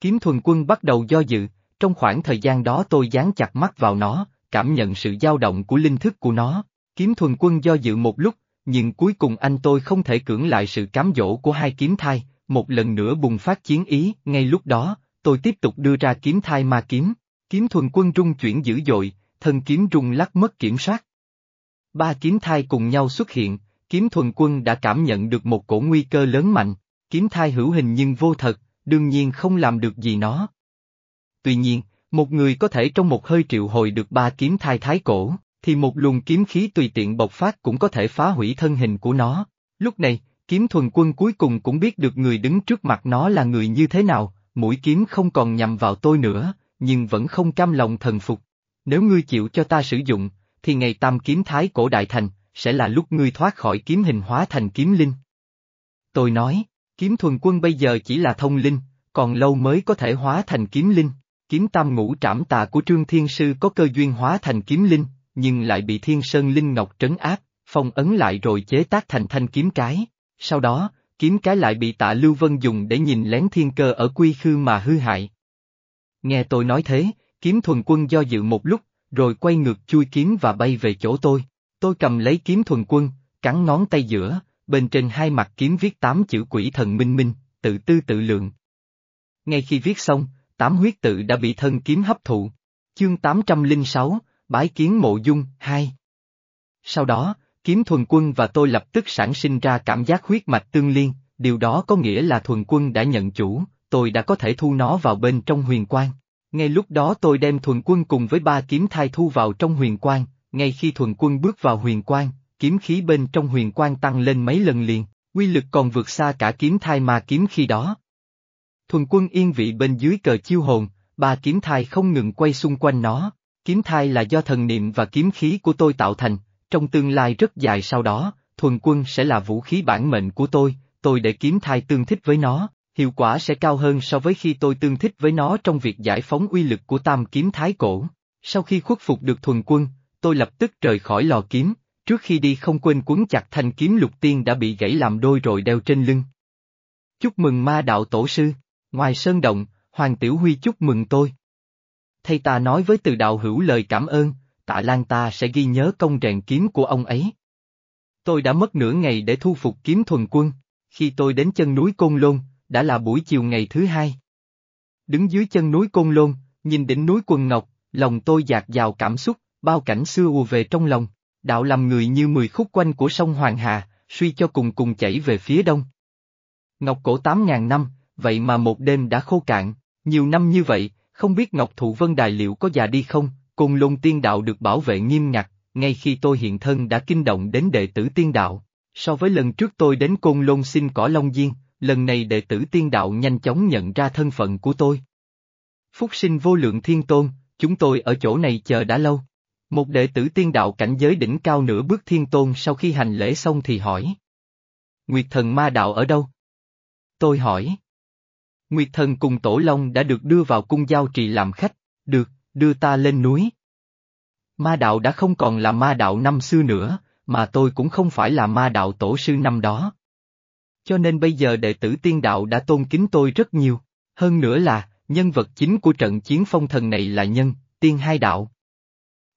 Speaker 1: Kiếm thuần quân bắt đầu do dự, trong khoảng thời gian đó tôi dán chặt mắt vào nó, cảm nhận sự dao động của linh thức của nó. Kiếm thuần quân do dự một lúc, nhưng cuối cùng anh tôi không thể cưỡng lại sự cám dỗ của hai kiếm thai, một lần nữa bùng phát chiến ý, ngay lúc đó, tôi tiếp tục đưa ra kiếm thai ma kiếm. Kiếm thuần quân rung chuyển dữ dội, thân kiếm rung lắc mất kiểm soát. Ba kiếm thai cùng nhau xuất hiện, kiếm thuần quân đã cảm nhận được một cổ nguy cơ lớn mạnh, kiếm thai hữu hình nhưng vô thật, đương nhiên không làm được gì nó. Tuy nhiên, Một người có thể trong một hơi triệu hồi được ba kiếm thai thái cổ, thì một luồng kiếm khí tùy tiện bộc phát cũng có thể phá hủy thân hình của nó. Lúc này, kiếm thuần quân cuối cùng cũng biết được người đứng trước mặt nó là người như thế nào, mũi kiếm không còn nhằm vào tôi nữa, nhưng vẫn không cam lòng thần phục. Nếu ngươi chịu cho ta sử dụng, thì ngày tam kiếm thái cổ đại thành, sẽ là lúc ngươi thoát khỏi kiếm hình hóa thành kiếm linh. Tôi nói, kiếm thuần quân bây giờ chỉ là thông linh, còn lâu mới có thể hóa thành kiếm linh. Kiếm tam ngũ trảm tà của Trương Thiên Sư có cơ duyên hóa thành kiếm linh, nhưng lại bị Thiên Sơn Linh Ngọc trấn áp, phong ấn lại rồi chế tác thành thanh kiếm cái. Sau đó, kiếm cái lại bị tạ Lưu Vân dùng để nhìn lén thiên cơ ở quy khư mà hư hại. Nghe tôi nói thế, kiếm thuần quân do dự một lúc, rồi quay ngược chui kiếm và bay về chỗ tôi. Tôi cầm lấy kiếm thuần quân, cắn ngón tay giữa, bên trên hai mặt kiếm viết tám chữ quỷ thần minh minh, tự tư tự lượng. Ngay khi viết xong, tám huyết tự đã bị thân kiếm hấp thụ. Chương 806, Bái kiến mộ dung, 2 Sau đó, kiếm thuần quân và tôi lập tức sản sinh ra cảm giác huyết mạch tương liên, điều đó có nghĩa là thuần quân đã nhận chủ, tôi đã có thể thu nó vào bên trong huyền quang. Ngay lúc đó tôi đem thuần quân cùng với ba kiếm thai thu vào trong huyền quang, ngay khi thuần quân bước vào huyền quang, kiếm khí bên trong huyền quang tăng lên mấy lần liền, quy lực còn vượt xa cả kiếm thai mà kiếm khi đó. Thuần quân yên vị bên dưới cờ chiêu hồn, ba kiếm thai không ngừng quay xung quanh nó, kiếm thai là do thần niệm và kiếm khí của tôi tạo thành, trong tương lai rất dài sau đó, thuần quân sẽ là vũ khí bản mệnh của tôi, tôi để kiếm thai tương thích với nó, hiệu quả sẽ cao hơn so với khi tôi tương thích với nó trong việc giải phóng uy lực của tam kiếm thái cổ. Sau khi khuất phục được thuần quân, tôi lập tức rời khỏi lò kiếm, trước khi đi không quên cuốn chặt thanh kiếm lục tiên đã bị gãy làm đôi rồi đeo trên lưng. Chúc mừng ma đạo tổ sư, ngoài sơn động, Hoàng Tiểu Huy chúc mừng tôi. Thầy ta nói với từ đạo hữu lời cảm ơn, tạ lan ta sẽ ghi nhớ công rèn kiếm của ông ấy. Tôi đã mất nửa ngày để thu phục kiếm thuần quân, khi tôi đến chân núi Côn Lôn, đã là buổi chiều ngày thứ hai. Đứng dưới chân núi Côn Lôn, nhìn đỉnh núi Quần Ngọc, lòng tôi dạt dào cảm xúc, bao cảnh xưa ùa về trong lòng, đạo làm người như mười khúc quanh của sông Hoàng Hà, suy cho cùng cùng chảy về phía đông. Ngọc cổ tám ngàn năm, vậy mà một đêm đã khô cạn, nhiều năm như vậy, không biết Ngọc Thụ Vân Đài liệu có già đi không, cùng lùng tiên đạo được bảo vệ nghiêm ngặt, ngay khi tôi hiện thân đã kinh động đến đệ tử tiên đạo. So với lần trước tôi đến Côn Lôn xin cỏ Long Diên, lần này đệ tử tiên đạo nhanh chóng nhận ra thân phận của tôi. Phúc sinh vô lượng thiên tôn, chúng tôi ở chỗ này chờ đã lâu. Một đệ tử tiên đạo cảnh giới đỉnh cao nửa bước thiên tôn sau khi hành lễ xong thì hỏi. Nguyệt thần ma đạo ở đâu? Tôi hỏi. Nguyệt thần cùng Tổ Long đã được đưa vào cung giao trì làm khách, được, đưa ta lên núi. Ma đạo đã không còn là ma đạo năm xưa nữa, mà tôi cũng không phải là ma đạo tổ sư năm đó. Cho nên bây giờ đệ tử tiên đạo đã tôn kính tôi rất nhiều, hơn nữa là, nhân vật chính của trận chiến phong thần này là nhân, tiên hai đạo.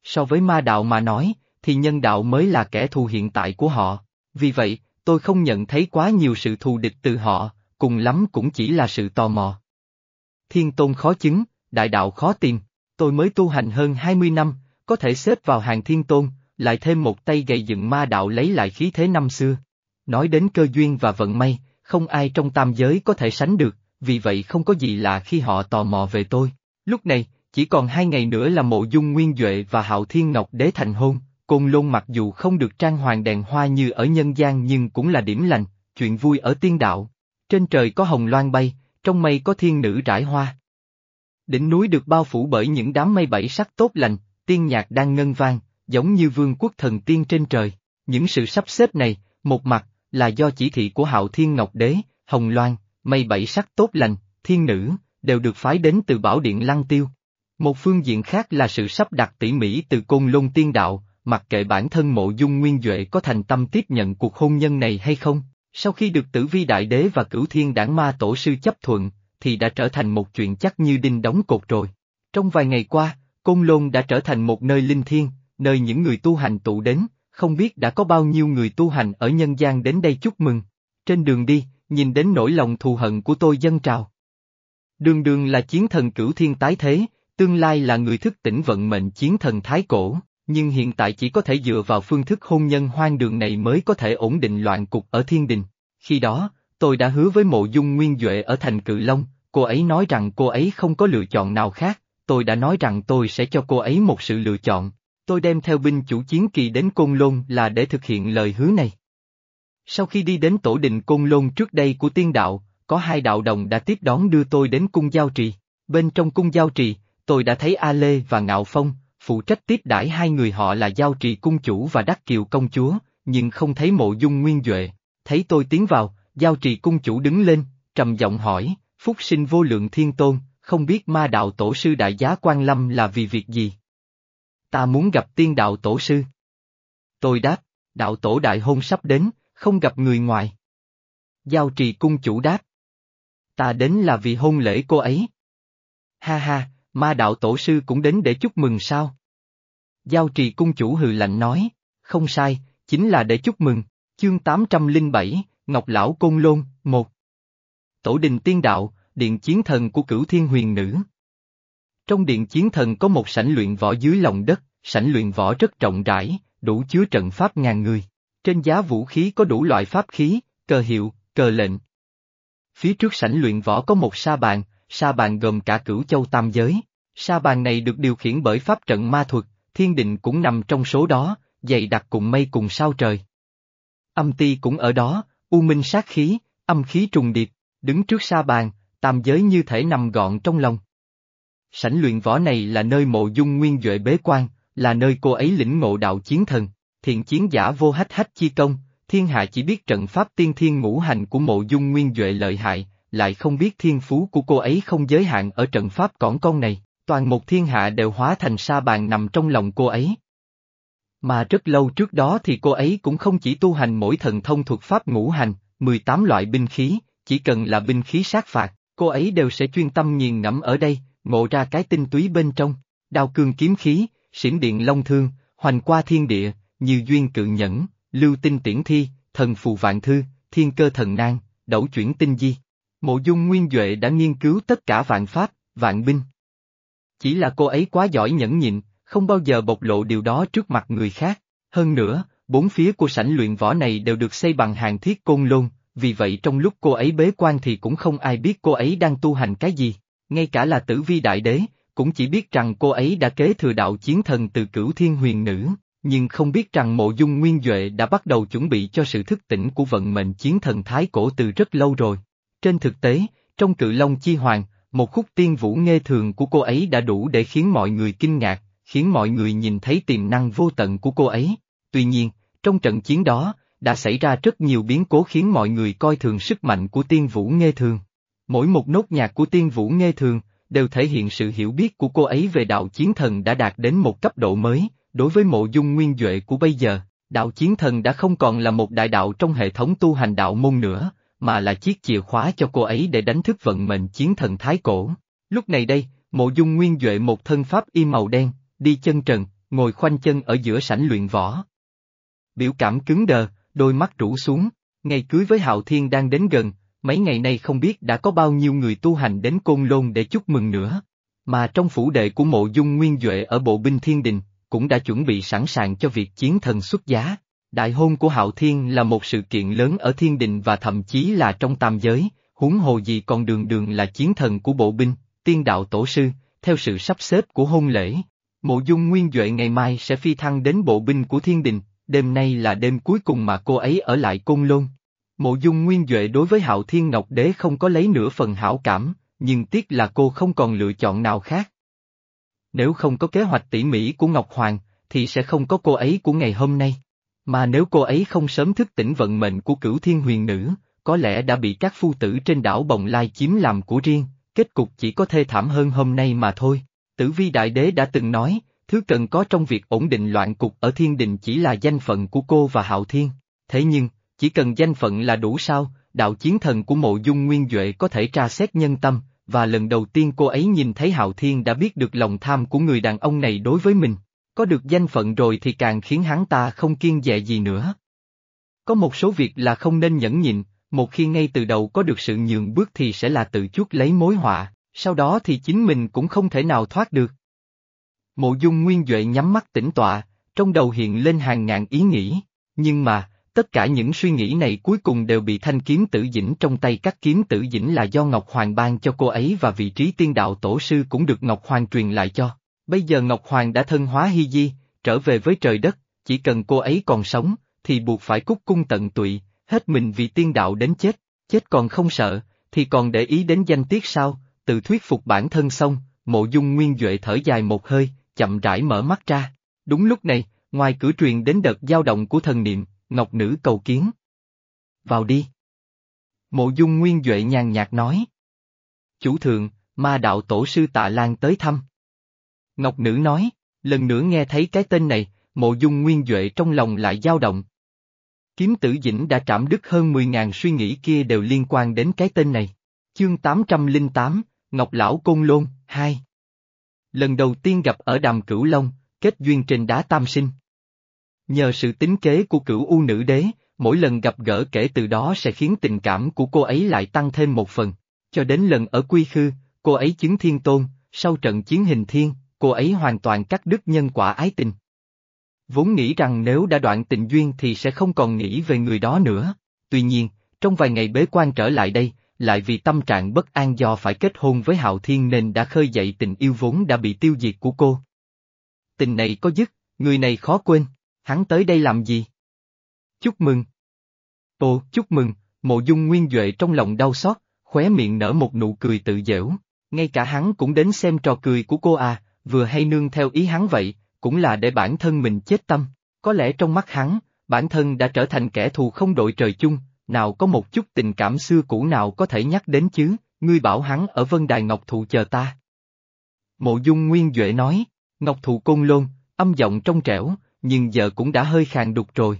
Speaker 1: So với ma đạo mà nói, thì nhân đạo mới là kẻ thù hiện tại của họ, vì vậy, tôi không nhận thấy quá nhiều sự thù địch từ họ, cùng lắm cũng chỉ là sự tò mò. Thiên tôn khó chứng, đại đạo khó tìm, tôi mới tu hành hơn 20 năm, có thể xếp vào hàng thiên tôn, lại thêm một tay gầy dựng ma đạo lấy lại khí thế năm xưa. Nói đến cơ duyên và vận may, không ai trong tam giới có thể sánh được, vì vậy không có gì lạ khi họ tò mò về tôi. Lúc này, chỉ còn hai ngày nữa là mộ dung nguyên Duệ và hạo thiên ngọc đế thành hôn, côn lôn mặc dù không được trang hoàng đèn hoa như ở nhân gian nhưng cũng là điểm lành, chuyện vui ở tiên đạo. Trên trời có hồng loan bay, trong mây có thiên nữ rải hoa. Đỉnh núi được bao phủ bởi những đám mây bảy sắc tốt lành, tiên nhạc đang ngân vang, giống như vương quốc thần tiên trên trời. Những sự sắp xếp này, một mặt, là do chỉ thị của hạo thiên ngọc đế, hồng loan, mây bảy sắc tốt lành, thiên nữ, đều được phái đến từ bảo điện lăng tiêu. Một phương diện khác là sự sắp đặt tỉ mỉ từ côn lôn tiên đạo, mặc kệ bản thân mộ dung nguyên Duệ có thành tâm tiếp nhận cuộc hôn nhân này hay không, sau khi được tử vi đại đế và cửu thiên đảng ma tổ sư chấp thuận, thì đã trở thành một chuyện chắc như đinh đóng cột rồi. Trong vài ngày qua, Côn Lôn đã trở thành một nơi linh thiêng, nơi những người tu hành tụ đến, không biết đã có bao nhiêu người tu hành ở nhân gian đến đây chúc mừng. Trên đường đi, nhìn đến nỗi lòng thù hận của tôi dân trào. Đường đường là chiến thần cửu thiên tái thế, tương lai là người thức tỉnh vận mệnh chiến thần thái cổ, nhưng hiện tại chỉ có thể dựa vào phương thức hôn nhân hoang đường này mới có thể ổn định loạn cục ở thiên đình. Khi đó, tôi đã hứa với mộ dung nguyên Duệ ở thành Cự Long, cô ấy nói rằng cô ấy không có lựa chọn nào khác, tôi đã nói rằng tôi sẽ cho cô ấy một sự lựa chọn. Tôi đem theo binh chủ chiến kỳ đến Côn Lôn là để thực hiện lời hứa này. Sau khi đi đến tổ đình Côn Lôn trước đây của tiên đạo, có hai đạo đồng đã tiếp đón đưa tôi đến cung giao trì. Bên trong cung giao trì, tôi đã thấy A Lê và Ngạo Phong, phụ trách tiếp đãi hai người họ là giao trì cung chủ và đắc kiều công chúa, nhưng không thấy mộ dung nguyên Duệ. Thấy tôi tiến vào, giao trì cung chủ đứng lên, trầm giọng hỏi, phúc sinh vô lượng thiên tôn, không biết ma đạo tổ sư đại giá quan lâm là vì việc gì? Ta muốn gặp tiên đạo tổ sư. Tôi đáp, đạo tổ đại hôn sắp đến, không gặp người ngoài. Giao trì cung chủ đáp. Ta đến là vì hôn lễ cô ấy. Ha ha, ma đạo tổ sư cũng đến để chúc mừng sao? Giao trì cung chủ hừ lạnh nói, không sai, chính là để chúc mừng, chương 807, Ngọc Lão Côn Lôn, một. Tổ đình tiên đạo, điện chiến thần của cửu thiên huyền nữ. Trong điện chiến thần có một sảnh luyện võ dưới lòng đất, sảnh luyện võ rất rộng rãi, đủ chứa trận pháp ngàn người. Trên giá vũ khí có đủ loại pháp khí, cờ hiệu, cờ lệnh. Phía trước sảnh luyện võ có một sa bàn, sa bàn gồm cả cửu châu tam giới. Sa bàn này được điều khiển bởi pháp trận ma thuật, thiên định cũng nằm trong số đó, dày đặc cùng mây cùng sao trời. Âm ti cũng ở đó, u minh sát khí, âm khí trùng điệp, đứng trước sa bàn, tam giới như thể nằm gọn trong lòng. Sảnh luyện võ này là nơi mộ dung nguyên Duệ bế quan, là nơi cô ấy lĩnh ngộ đạo chiến thần, thiện chiến giả vô hách hách chi công, thiên hạ chỉ biết trận pháp tiên thiên ngũ hành của mộ dung nguyên Duệ lợi hại, lại không biết thiên phú của cô ấy không giới hạn ở trận pháp cỏn con này, toàn một thiên hạ đều hóa thành sa bàn nằm trong lòng cô ấy. Mà rất lâu trước đó thì cô ấy cũng không chỉ tu hành mỗi thần thông thuộc pháp ngũ hành, 18 loại binh khí, chỉ cần là binh khí sát phạt, cô ấy đều sẽ chuyên tâm nghiền ngẫm ở đây, ngộ ra cái tinh túy bên trong, đao cương kiếm khí, xỉn điện long thương, hoành qua thiên địa, như duyên cự nhẫn, lưu tinh tiễn thi, thần phù vạn thư, thiên cơ thần nan, đẩu chuyển tinh di. Mộ dung nguyên Duệ đã nghiên cứu tất cả vạn pháp, vạn binh. Chỉ là cô ấy quá giỏi nhẫn nhịn, không bao giờ bộc lộ điều đó trước mặt người khác. Hơn nữa, bốn phía của sảnh luyện võ này đều được xây bằng hàng thiết côn lôn, vì vậy trong lúc cô ấy bế quan thì cũng không ai biết cô ấy đang tu hành cái gì. Ngay cả là tử vi đại đế, cũng chỉ biết rằng cô ấy đã kế thừa đạo chiến thần từ cửu thiên huyền nữ, nhưng không biết rằng mộ dung nguyên Duệ đã bắt đầu chuẩn bị cho sự thức tỉnh của vận mệnh chiến thần thái cổ từ rất lâu rồi. Trên thực tế, trong cự long chi hoàng, một khúc tiên vũ nghe thường của cô ấy đã đủ để khiến mọi người kinh ngạc, khiến mọi người nhìn thấy tiềm năng vô tận của cô ấy. Tuy nhiên, trong trận chiến đó, đã xảy ra rất nhiều biến cố khiến mọi người coi thường sức mạnh của tiên vũ nghe thường. Mỗi một nốt nhạc của tiên vũ nghe thường, đều thể hiện sự hiểu biết của cô ấy về đạo chiến thần đã đạt đến một cấp độ mới, đối với mộ dung nguyên Duệ của bây giờ, đạo chiến thần đã không còn là một đại đạo trong hệ thống tu hành đạo môn nữa, mà là chiếc chìa khóa cho cô ấy để đánh thức vận mệnh chiến thần thái cổ. Lúc này đây, mộ dung nguyên Duệ một thân pháp y màu đen, đi chân trần, ngồi khoanh chân ở giữa sảnh luyện võ. Biểu cảm cứng đờ, đôi mắt rũ xuống, ngày cưới với Hạo Thiên đang đến gần, mấy ngày nay không biết đã có bao nhiêu người tu hành đến Côn Lôn để chúc mừng nữa. Mà trong phủ đệ của mộ dung nguyên Duệ ở bộ binh thiên đình, cũng đã chuẩn bị sẵn sàng cho việc chiến thần xuất giá. Đại hôn của Hạo Thiên là một sự kiện lớn ở thiên đình và thậm chí là trong tam giới, huống hồ gì còn đường đường là chiến thần của bộ binh, tiên đạo tổ sư, theo sự sắp xếp của hôn lễ. Mộ dung nguyên Duệ ngày mai sẽ phi thăng đến bộ binh của thiên đình, đêm nay là đêm cuối cùng mà cô ấy ở lại Côn Lôn. Mộ dung nguyên Duệ đối với Hạo Thiên Ngọc Đế không có lấy nửa phần hảo cảm, nhưng tiếc là cô không còn lựa chọn nào khác. Nếu không có kế hoạch tỉ mỉ của Ngọc Hoàng, thì sẽ không có cô ấy của ngày hôm nay. Mà nếu cô ấy không sớm thức tỉnh vận mệnh của cửu thiên huyền nữ, có lẽ đã bị các phu tử trên đảo Bồng Lai chiếm làm của riêng, kết cục chỉ có thê thảm hơn hôm nay mà thôi. Tử vi đại đế đã từng nói, thứ cần có trong việc ổn định loạn cục ở thiên đình chỉ là danh phận của cô và hạo thiên. Thế nhưng, chỉ cần danh phận là đủ sao, đạo chiến thần của mộ dung nguyên Duệ có thể tra xét nhân tâm, và lần đầu tiên cô ấy nhìn thấy hạo thiên đã biết được lòng tham của người đàn ông này đối với mình. Có được danh phận rồi thì càng khiến hắn ta không kiên dè gì nữa. Có một số việc là không nên nhẫn nhịn, một khi ngay từ đầu có được sự nhường bước thì sẽ là tự chuốc lấy mối họa, sau đó thì chính mình cũng không thể nào thoát được. Mộ dung nguyên Duệ nhắm mắt tĩnh tọa, trong đầu hiện lên hàng ngàn ý nghĩ, nhưng mà, Tất cả những suy nghĩ này cuối cùng đều bị thanh kiếm tử dĩnh trong tay cắt kiếm tử dĩnh là do Ngọc Hoàng ban cho cô ấy và vị trí tiên đạo tổ sư cũng được Ngọc Hoàng truyền lại cho. Bây giờ Ngọc Hoàng đã thân hóa hy di, trở về với trời đất, chỉ cần cô ấy còn sống, thì buộc phải cúc cung tận tụy, hết mình vì tiên đạo đến chết, chết còn không sợ, thì còn để ý đến danh tiết sao, tự thuyết phục bản thân xong, mộ dung nguyên Duệ thở dài một hơi, chậm rãi mở mắt ra. Đúng lúc này, ngoài cửa truyền đến đợt dao động của thần niệm, Ngọc Nữ cầu kiến. Vào đi. Mộ dung nguyên Duệ nhàn nhạt nói. Chủ thượng, ma đạo tổ sư tạ Lan tới thăm. Ngọc Nữ nói, lần nữa nghe thấy cái tên này, mộ dung nguyên Duệ trong lòng lại dao động. Kiếm tử dĩnh đã trảm đứt hơn 10.000 suy nghĩ kia đều liên quan đến cái tên này. Chương 808, Ngọc Lão Côn Lôn, 2 Lần đầu tiên gặp ở đàm cửu Long, kết duyên trên đá tam sinh. Nhờ sự tính kế của cửu U nữ đế, mỗi lần gặp gỡ kể từ đó sẽ khiến tình cảm của cô ấy lại tăng thêm một phần. Cho đến lần ở Quy Khư, cô ấy chứng thiên tôn, sau trận chiến hình thiên, cô ấy hoàn toàn cắt đứt nhân quả ái tình. Vốn nghĩ rằng nếu đã đoạn tình duyên thì sẽ không còn nghĩ về người đó nữa. Tuy nhiên, trong vài ngày bế quan trở lại đây, lại vì tâm trạng bất an do phải kết hôn với Hạo Thiên nên đã khơi dậy tình yêu vốn đã bị tiêu diệt của cô. Tình này có dứt, người này khó quên, hắn tới đây làm gì? Chúc mừng. Ồ, chúc mừng, mộ dung nguyên Duệ trong lòng đau xót, khóe miệng nở một nụ cười tự dễu, ngay cả hắn cũng đến xem trò cười của cô à, vừa hay nương theo ý hắn vậy, cũng là để bản thân mình chết tâm, có lẽ trong mắt hắn, bản thân đã trở thành kẻ thù không đội trời chung, nào có một chút tình cảm xưa cũ nào có thể nhắc đến chứ, ngươi bảo hắn ở vân đài ngọc thụ chờ ta. Mộ dung nguyên Duệ nói, ngọc thụ côn lôn, âm giọng trong trẻo, nhưng giờ cũng đã hơi khàn đục rồi.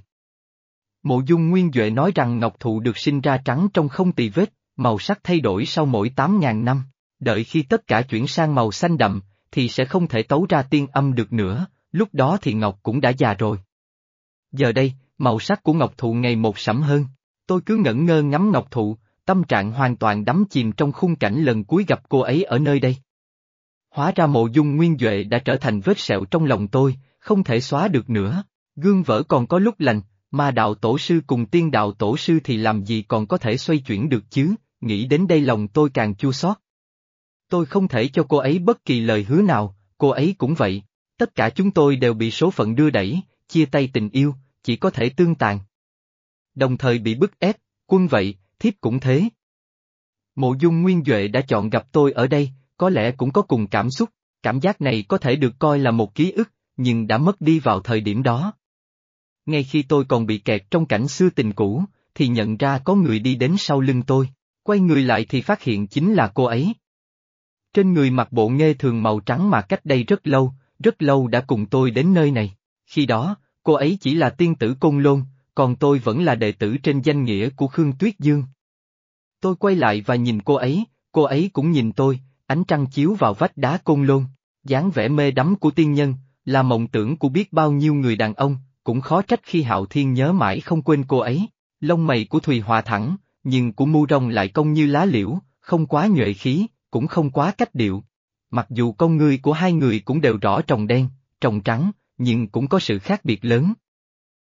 Speaker 1: Mộ dung nguyên Duệ nói rằng ngọc thụ được sinh ra trắng trong không tỳ vết, màu sắc thay đổi sau mỗi 8.000 năm, đợi khi tất cả chuyển sang màu xanh đậm, thì sẽ không thể tấu ra tiên âm được nữa, lúc đó thì ngọc cũng đã già rồi. Giờ đây, màu sắc của ngọc thụ ngày một sẫm hơn, tôi cứ ngẩn ngơ ngắm ngọc thụ, tâm trạng hoàn toàn đắm chìm trong khung cảnh lần cuối gặp cô ấy ở nơi đây. Hóa ra mộ dung nguyên Duệ đã trở thành vết sẹo trong lòng tôi, không thể xóa được nữa, gương vỡ còn có lúc lành, mà đạo tổ sư cùng tiên đạo tổ sư thì làm gì còn có thể xoay chuyển được chứ, nghĩ đến đây lòng tôi càng chua xót. Tôi không thể cho cô ấy bất kỳ lời hứa nào, cô ấy cũng vậy, tất cả chúng tôi đều bị số phận đưa đẩy, chia tay tình yêu, chỉ có thể tương tàn. Đồng thời bị bức ép, quân vậy, thiếp cũng thế. Mộ dung nguyên Duệ đã chọn gặp tôi ở đây, có lẽ cũng có cùng cảm xúc, cảm giác này có thể được coi là một ký ức, nhưng đã mất đi vào thời điểm đó. Ngay khi tôi còn bị kẹt trong cảnh xưa tình cũ, thì nhận ra có người đi đến sau lưng tôi, quay người lại thì phát hiện chính là cô ấy. Trên người mặc bộ nghê thường màu trắng mà cách đây rất lâu, rất lâu đã cùng tôi đến nơi này, khi đó, cô ấy chỉ là tiên tử Côn Lôn, còn tôi vẫn là đệ tử trên danh nghĩa của Khương Tuyết Dương. Tôi quay lại và nhìn cô ấy, cô ấy cũng nhìn tôi, ánh trăng chiếu vào vách đá Côn Lôn, dáng vẻ mê đắm của tiên nhân, là mộng tưởng của biết bao nhiêu người đàn ông, cũng khó trách khi Hạo Thiên nhớ mãi không quên cô ấy. Lông mày của Thùy Hòa thẳng, nhưng của Mu Rong lại cong như lá liễu, không quá nhuệ khí, cũng không quá cách điệu. Mặc dù con người của hai người cũng đều rõ trồng đen, trồng trắng, nhưng cũng có sự khác biệt lớn.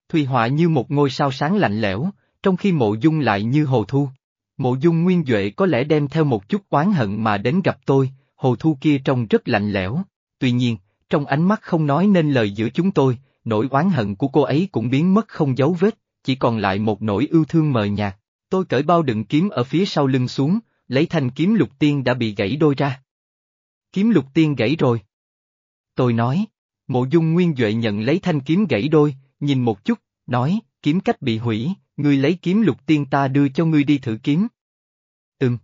Speaker 1: Thùy Họa như một ngôi sao sáng lạnh lẽo, trong khi mộ dung lại như hồ thu. Mộ dung nguyên Duệ có lẽ đem theo một chút oán hận mà đến gặp tôi, hồ thu kia trông rất lạnh lẽo. Tuy nhiên, trong ánh mắt không nói nên lời giữa chúng tôi, nỗi oán hận của cô ấy cũng biến mất không dấu vết, chỉ còn lại một nỗi yêu thương mờ nhạt. Tôi cởi bao đựng kiếm ở phía sau lưng xuống, lấy thanh kiếm lục tiên đã bị gãy đôi ra. Kiếm lục tiên gãy rồi. Tôi nói, mộ dung nguyên Duệ nhận lấy thanh kiếm gãy đôi, nhìn một chút, nói, kiếm cách bị hủy, ngươi lấy kiếm lục tiên ta đưa cho ngươi đi thử kiếm. Ừm.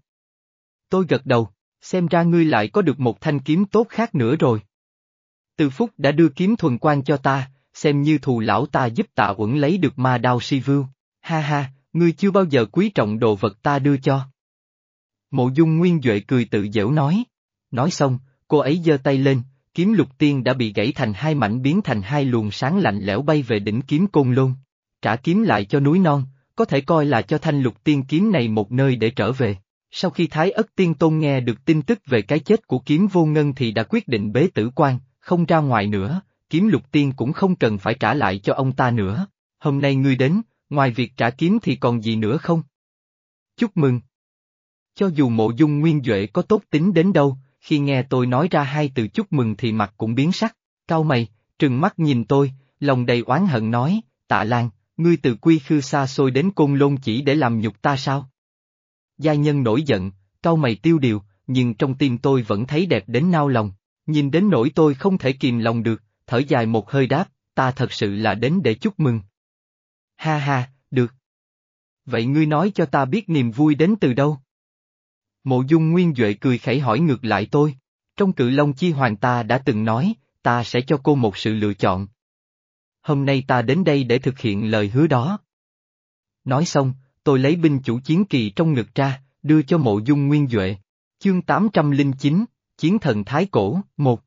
Speaker 1: Tôi gật đầu, xem ra ngươi lại có được một thanh kiếm tốt khác nữa rồi. Từ phúc đã đưa kiếm thuần quan cho ta, xem như thù lão ta giúp tạ quẩn lấy được ma đao si vưu. Ha ha, ngươi chưa bao giờ quý trọng đồ vật ta đưa cho. Mộ dung nguyên Duệ cười tự dễu nói. Nói xong, cô ấy giơ tay lên, kiếm lục tiên đã bị gãy thành hai mảnh biến thành hai luồng sáng lạnh lẽo bay về đỉnh kiếm côn lôn. Trả kiếm lại cho núi non, có thể coi là cho thanh lục tiên kiếm này một nơi để trở về. Sau khi Thái ất tiên tôn nghe được tin tức về cái chết của kiếm vô ngân thì đã quyết định bế tử quan, không ra ngoài nữa, kiếm lục tiên cũng không cần phải trả lại cho ông ta nữa. Hôm nay ngươi đến, ngoài việc trả kiếm thì còn gì nữa không? Chúc mừng! Cho dù mộ dung nguyên Duệ có tốt tính đến đâu, khi nghe tôi nói ra hai từ chúc mừng thì mặt cũng biến sắc, cau mày, trừng mắt nhìn tôi, lòng đầy oán hận nói, tạ lan, ngươi từ quy khư xa xôi đến côn lôn chỉ để làm nhục ta sao? Gia nhân nổi giận, cau mày tiêu điều, nhưng trong tim tôi vẫn thấy đẹp đến nao lòng, nhìn đến nỗi tôi không thể kìm lòng được, thở dài một hơi đáp, ta thật sự là đến để chúc mừng. Ha ha, được. Vậy ngươi nói cho ta biết niềm vui đến từ đâu? Mộ dung nguyên Duệ cười khẩy hỏi ngược lại tôi. Trong cự long chi hoàng ta đã từng nói, ta sẽ cho cô một sự lựa chọn. Hôm nay ta đến đây để thực hiện lời hứa đó. Nói xong, tôi lấy binh chủ chiến kỳ trong ngực ra, đưa cho mộ dung nguyên Duệ. Chương 809, Chiến thần Thái Cổ, 1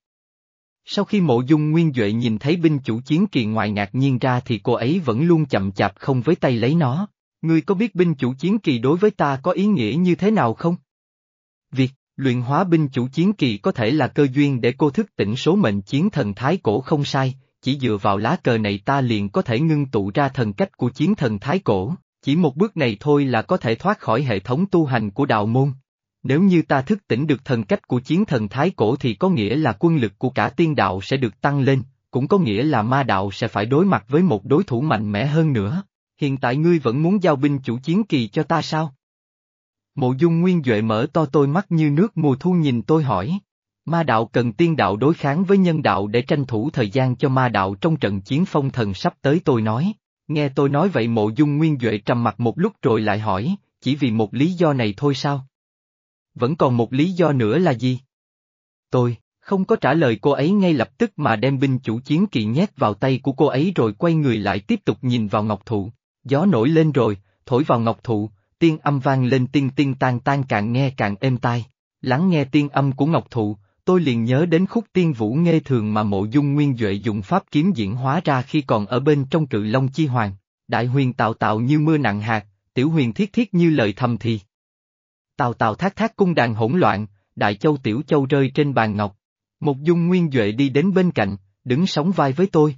Speaker 1: Sau khi mộ dung nguyên Duệ nhìn thấy binh chủ chiến kỳ ngoài ngạc nhiên ra thì cô ấy vẫn luôn chậm chạp không với tay lấy nó. Ngươi có biết binh chủ chiến kỳ đối với ta có ý nghĩa như thế nào không? Việc, luyện hóa binh chủ chiến kỳ có thể là cơ duyên để cô thức tỉnh số mệnh chiến thần thái cổ không sai, chỉ dựa vào lá cờ này ta liền có thể ngưng tụ ra thần cách của chiến thần thái cổ, chỉ một bước này thôi là có thể thoát khỏi hệ thống tu hành của đạo môn. Nếu như ta thức tỉnh được thần cách của chiến thần thái cổ thì có nghĩa là quân lực của cả tiên đạo sẽ được tăng lên, cũng có nghĩa là ma đạo sẽ phải đối mặt với một đối thủ mạnh mẽ hơn nữa. Hiện tại ngươi vẫn muốn giao binh chủ chiến kỳ cho ta sao? Mộ dung nguyên Duệ mở to tôi mắt như nước mùa thu nhìn tôi hỏi. Ma đạo cần tiên đạo đối kháng với nhân đạo để tranh thủ thời gian cho ma đạo trong trận chiến phong thần sắp tới tôi nói. Nghe tôi nói vậy mộ dung nguyên Duệ trầm mặt một lúc rồi lại hỏi, chỉ vì một lý do này thôi sao? Vẫn còn một lý do nữa là gì? Tôi, không có trả lời cô ấy ngay lập tức mà đem binh chủ chiến kỳ nhét vào tay của cô ấy rồi quay người lại tiếp tục nhìn vào ngọc thụ. Gió nổi lên rồi, thổi vào ngọc thụ, tiên âm vang lên tiên tiên tan tan càng nghe càng êm tai. Lắng nghe tiên âm của Ngọc Thụ, tôi liền nhớ đến khúc tiên vũ nghe thường mà mộ dung nguyên Duệ dùng pháp kiếm diễn hóa ra khi còn ở bên trong cự long chi hoàng. Đại huyền tạo tạo như mưa nặng hạt, tiểu huyền thiết thiết như lời thầm thì. Tào tào thác thác cung đàn hỗn loạn, đại châu tiểu châu rơi trên bàn ngọc. Một dung nguyên Duệ đi đến bên cạnh, đứng sóng vai với tôi.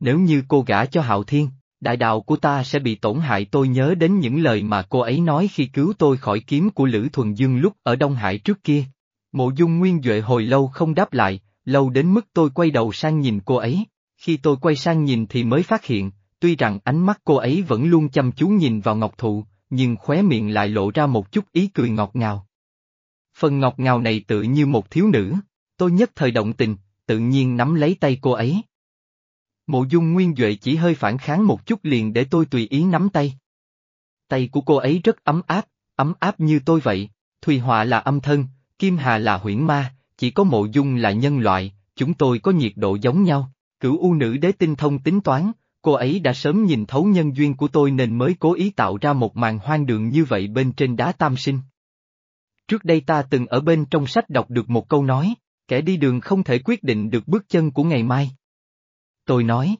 Speaker 1: Nếu như cô gả cho Hạo Thiên, đại đạo của ta sẽ bị tổn hại tôi nhớ đến những lời mà cô ấy nói khi cứu tôi khỏi kiếm của Lữ Thuần Dương lúc ở Đông Hải trước kia. Mộ dung nguyên Duệ hồi lâu không đáp lại, lâu đến mức tôi quay đầu sang nhìn cô ấy. Khi tôi quay sang nhìn thì mới phát hiện, tuy rằng ánh mắt cô ấy vẫn luôn chăm chú nhìn vào ngọc thụ, nhưng khóe miệng lại lộ ra một chút ý cười ngọt ngào. Phần ngọt ngào này tự như một thiếu nữ, tôi nhất thời động tình, tự nhiên nắm lấy tay cô ấy. Mộ dung nguyên Duệ chỉ hơi phản kháng một chút liền để tôi tùy ý nắm tay. Tay của cô ấy rất ấm áp, ấm áp như tôi vậy, Thùy Họa là âm thân, Kim Hà là huyễn ma, chỉ có mộ dung là nhân loại, chúng tôi có nhiệt độ giống nhau, cửu u nữ đế tinh thông tính toán, cô ấy đã sớm nhìn thấu nhân duyên của tôi nên mới cố ý tạo ra một màn hoang đường như vậy bên trên đá tam sinh. Trước đây ta từng ở bên trong sách đọc được một câu nói, kẻ đi đường không thể quyết định được bước chân của ngày mai. Tôi nói.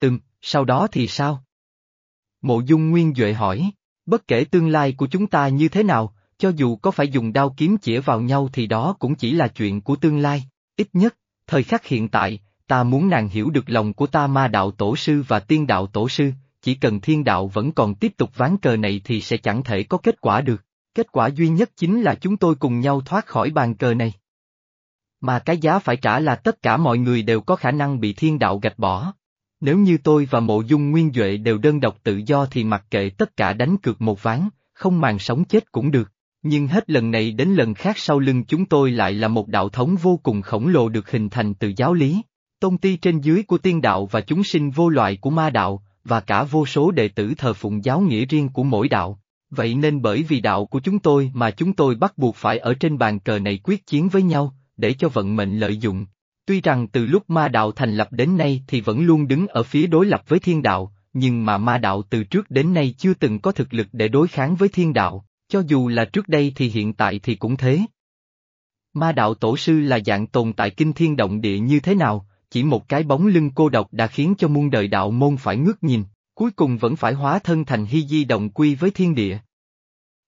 Speaker 1: Từng, sau đó thì sao? Mộ dung nguyên Duệ hỏi, bất kể tương lai của chúng ta như thế nào, cho dù có phải dùng đao kiếm chĩa vào nhau thì đó cũng chỉ là chuyện của tương lai, ít nhất, thời khắc hiện tại, ta muốn nàng hiểu được lòng của ta ma đạo tổ sư và tiên đạo tổ sư, chỉ cần thiên đạo vẫn còn tiếp tục ván cờ này thì sẽ chẳng thể có kết quả được, kết quả duy nhất chính là chúng tôi cùng nhau thoát khỏi bàn cờ này. Mà cái giá phải trả là tất cả mọi người đều có khả năng bị thiên đạo gạch bỏ. Nếu như tôi và mộ dung nguyên Duệ đều đơn độc tự do thì mặc kệ tất cả đánh cược một ván, không màng sống chết cũng được. Nhưng hết lần này đến lần khác sau lưng chúng tôi lại là một đạo thống vô cùng khổng lồ được hình thành từ giáo lý, tôn ti trên dưới của tiên đạo và chúng sinh vô loại của ma đạo, và cả vô số đệ tử thờ phụng giáo nghĩa riêng của mỗi đạo. Vậy nên bởi vì đạo của chúng tôi mà chúng tôi bắt buộc phải ở trên bàn cờ này quyết chiến với nhau, để cho vận mệnh lợi dụng. Tuy rằng từ lúc ma đạo thành lập đến nay thì vẫn luôn đứng ở phía đối lập với thiên đạo, nhưng mà ma đạo từ trước đến nay chưa từng có thực lực để đối kháng với thiên đạo, cho dù là trước đây thì hiện tại thì cũng thế. Ma đạo tổ sư là dạng tồn tại kinh thiên động địa như thế nào, chỉ một cái bóng lưng cô độc đã khiến cho muôn đời đạo môn phải ngước nhìn, cuối cùng vẫn phải hóa thân thành hy di động quy với thiên địa.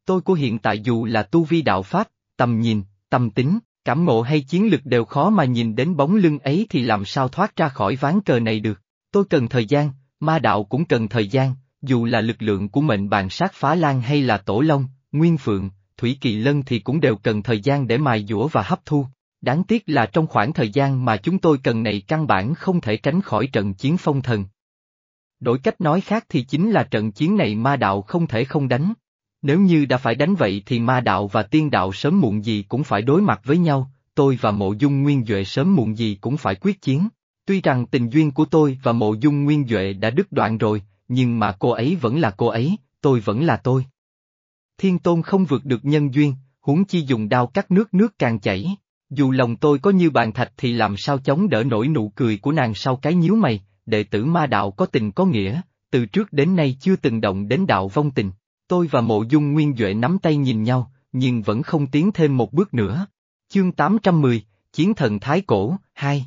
Speaker 1: Tôi của hiện tại dù là tu vi đạo pháp, tầm nhìn, tâm tính, Cảm ngộ hay chiến lực đều khó mà nhìn đến bóng lưng ấy thì làm sao thoát ra khỏi ván cờ này được. Tôi cần thời gian, Ma đạo cũng cần thời gian, dù là lực lượng của mệnh bàn sát phá lan hay là tổ long, nguyên phượng, thủy kỳ lân thì cũng đều cần thời gian để mài dũa và hấp thu. Đáng tiếc là trong khoảng thời gian mà chúng tôi cần này căn bản không thể tránh khỏi trận chiến phong thần. Đổi cách nói khác thì chính là trận chiến này ma đạo không thể không đánh. Nếu như đã phải đánh vậy thì ma đạo và tiên đạo sớm muộn gì cũng phải đối mặt với nhau, tôi và mộ dung nguyên Duệ sớm muộn gì cũng phải quyết chiến. Tuy rằng tình duyên của tôi và mộ dung nguyên Duệ đã đứt đoạn rồi, nhưng mà cô ấy vẫn là cô ấy, tôi vẫn là tôi. Thiên tôn không vượt được nhân duyên, huống chi dùng đao cắt nước nước càng chảy. Dù lòng tôi có như bàn thạch thì làm sao chống đỡ nổi nụ cười của nàng sau cái nhíu mày, đệ tử ma đạo có tình có nghĩa, từ trước đến nay chưa từng động đến đạo vong tình. Tôi và mộ dung nguyên Duệ nắm tay nhìn nhau, nhưng vẫn không tiến thêm một bước nữa. Chương 810, Chiến thần Thái Cổ, 2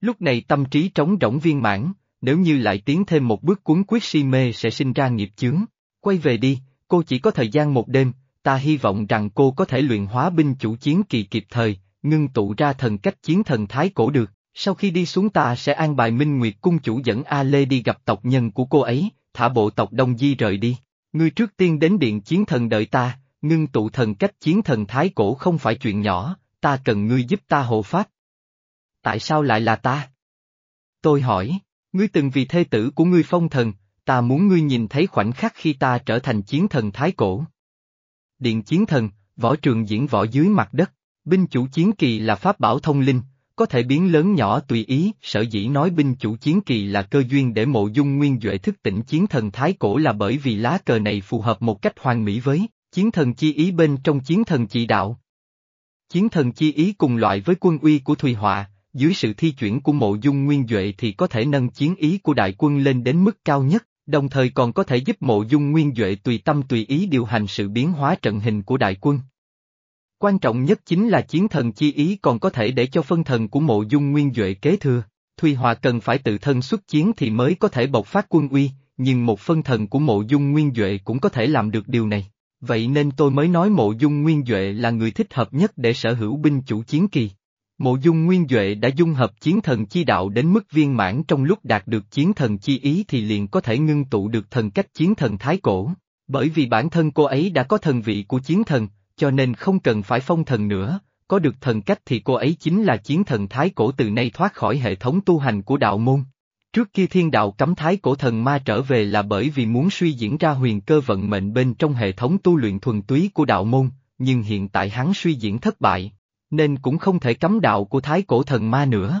Speaker 1: Lúc này tâm trí trống rỗng viên mãn, nếu như lại tiến thêm một bước cuốn quyết si mê sẽ sinh ra nghiệp chướng. Quay về đi, cô chỉ có thời gian một đêm, ta hy vọng rằng cô có thể luyện hóa binh chủ chiến kỳ kịp thời, ngưng tụ ra thần cách chiến thần thái cổ được. Sau khi đi xuống ta sẽ an bài Minh Nguyệt cung chủ dẫn A Lê đi gặp tộc nhân của cô ấy, thả bộ tộc Đông Di rời đi. Ngươi trước tiên đến điện chiến thần đợi ta, ngưng tụ thần cách chiến thần thái cổ không phải chuyện nhỏ, ta cần ngươi giúp ta hộ pháp. Tại sao lại là ta? Tôi hỏi, ngươi từng vì thê tử của ngươi phong thần, ta muốn ngươi nhìn thấy khoảnh khắc khi ta trở thành chiến thần thái cổ. Điện chiến thần, võ trường diễn võ dưới mặt đất, binh chủ chiến kỳ là pháp bảo thông linh, có thể biến lớn nhỏ tùy ý, sở dĩ nói binh chủ chiến kỳ là cơ duyên để mộ dung nguyên duệ thức tỉnh chiến thần thái cổ là bởi vì lá cờ này phù hợp một cách hoàn mỹ với chiến thần chi ý bên trong chiến thần chỉ đạo. Chiến thần chi ý cùng loại với quân uy của Thùy Họa, dưới sự thi chuyển của mộ dung nguyên Duệ thì có thể nâng chiến ý của đại quân lên đến mức cao nhất, đồng thời còn có thể giúp mộ dung nguyên Duệ tùy tâm tùy ý điều hành sự biến hóa trận hình của đại quân. Quan trọng nhất chính là chiến thần chi ý còn có thể để cho phân thần của mộ dung nguyên Duệ kế thừa. Thùy Hòa cần phải tự thân xuất chiến thì mới có thể bộc phát quân uy, nhưng một phân thần của mộ dung nguyên Duệ cũng có thể làm được điều này. Vậy nên tôi mới nói mộ dung nguyên Duệ là người thích hợp nhất để sở hữu binh chủ chiến kỳ. Mộ dung nguyên Duệ đã dung hợp chiến thần chi đạo đến mức viên mãn trong lúc đạt được chiến thần chi ý thì liền có thể ngưng tụ được thần cách chiến thần thái cổ. Bởi vì bản thân cô ấy đã có thần vị của chiến thần, cho nên không cần phải phong thần nữa, có được thần cách thì cô ấy chính là chiến thần thái cổ từ nay thoát khỏi hệ thống tu hành của đạo môn. Trước kia thiên đạo cấm thái cổ thần ma trở về là bởi vì muốn suy diễn ra huyền cơ vận mệnh bên trong hệ thống tu luyện thuần túy của đạo môn, nhưng hiện tại hắn suy diễn thất bại, nên cũng không thể cấm đạo của thái cổ thần ma nữa.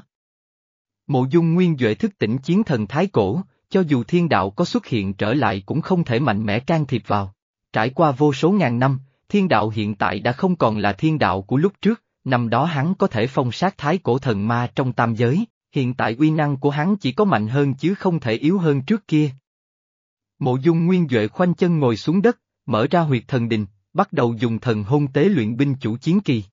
Speaker 1: Mộ dung nguyên Duệ thức tỉnh chiến thần thái cổ, cho dù thiên đạo có xuất hiện trở lại cũng không thể mạnh mẽ can thiệp vào. Trải qua vô số ngàn năm, thiên đạo hiện tại đã không còn là thiên đạo của lúc trước, năm đó hắn có thể phong sát thái cổ thần ma trong tam giới, hiện tại uy năng của hắn chỉ có mạnh hơn chứ không thể yếu hơn trước kia. Mộ dung nguyên Duệ khoanh chân ngồi xuống đất, mở ra huyệt thần đình, bắt đầu dùng thần hôn tế luyện binh chủ chiến kỳ.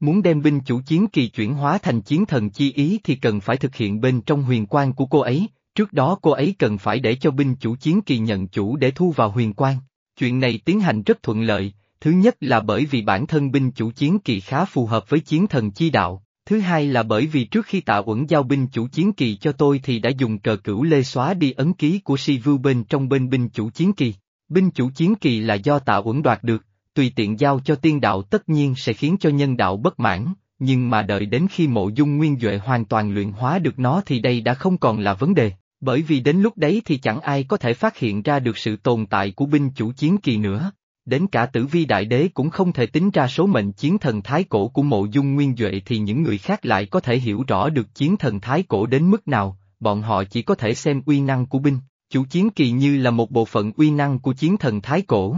Speaker 1: Muốn đem binh chủ chiến kỳ chuyển hóa thành chiến thần chi ý thì cần phải thực hiện bên trong huyền quan của cô ấy, trước đó cô ấy cần phải để cho binh chủ chiến kỳ nhận chủ để thu vào huyền quan. Chuyện này tiến hành rất thuận lợi, thứ nhất là bởi vì bản thân binh chủ chiến kỳ khá phù hợp với chiến thần chi đạo, thứ hai là bởi vì trước khi tạ uẩn giao binh chủ chiến kỳ cho tôi thì đã dùng cờ cửu lê xóa đi ấn ký của si vưu bên trong bên binh chủ chiến kỳ. Binh chủ chiến kỳ là do tạ uẩn đoạt được, tùy tiện giao cho tiên đạo tất nhiên sẽ khiến cho nhân đạo bất mãn, nhưng mà đợi đến khi mộ dung nguyên Duệ hoàn toàn luyện hóa được nó thì đây đã không còn là vấn đề, bởi vì đến lúc đấy thì chẳng ai có thể phát hiện ra được sự tồn tại của binh chủ chiến kỳ nữa. Đến cả tử vi đại đế cũng không thể tính ra số mệnh chiến thần thái cổ của mộ dung nguyên Duệ thì những người khác lại có thể hiểu rõ được chiến thần thái cổ đến mức nào, bọn họ chỉ có thể xem uy năng của binh, chủ chiến kỳ như là một bộ phận uy năng của chiến thần thái cổ.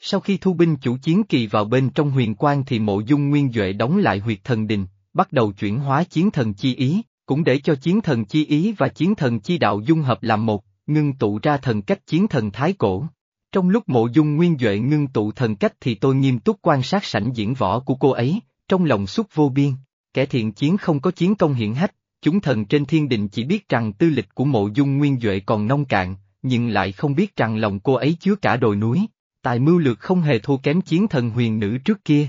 Speaker 1: Sau khi thu binh chủ chiến kỳ vào bên trong huyền quan thì mộ dung nguyên Duệ đóng lại huyệt thần đình, bắt đầu chuyển hóa chiến thần chi ý, cũng để cho chiến thần chi ý và chiến thần chi đạo dung hợp làm một, ngưng tụ ra thần cách chiến thần thái cổ. Trong lúc mộ dung nguyên Duệ ngưng tụ thần cách thì tôi nghiêm túc quan sát sảnh diễn võ của cô ấy, trong lòng xúc vô biên, kẻ thiện chiến không có chiến công hiển hách, chúng thần trên thiên đình chỉ biết rằng tư lịch của mộ dung nguyên Duệ còn nông cạn, nhưng lại không biết rằng lòng cô ấy chứa cả đồi núi, tài mưu lược không hề thua kém chiến thần huyền nữ trước kia.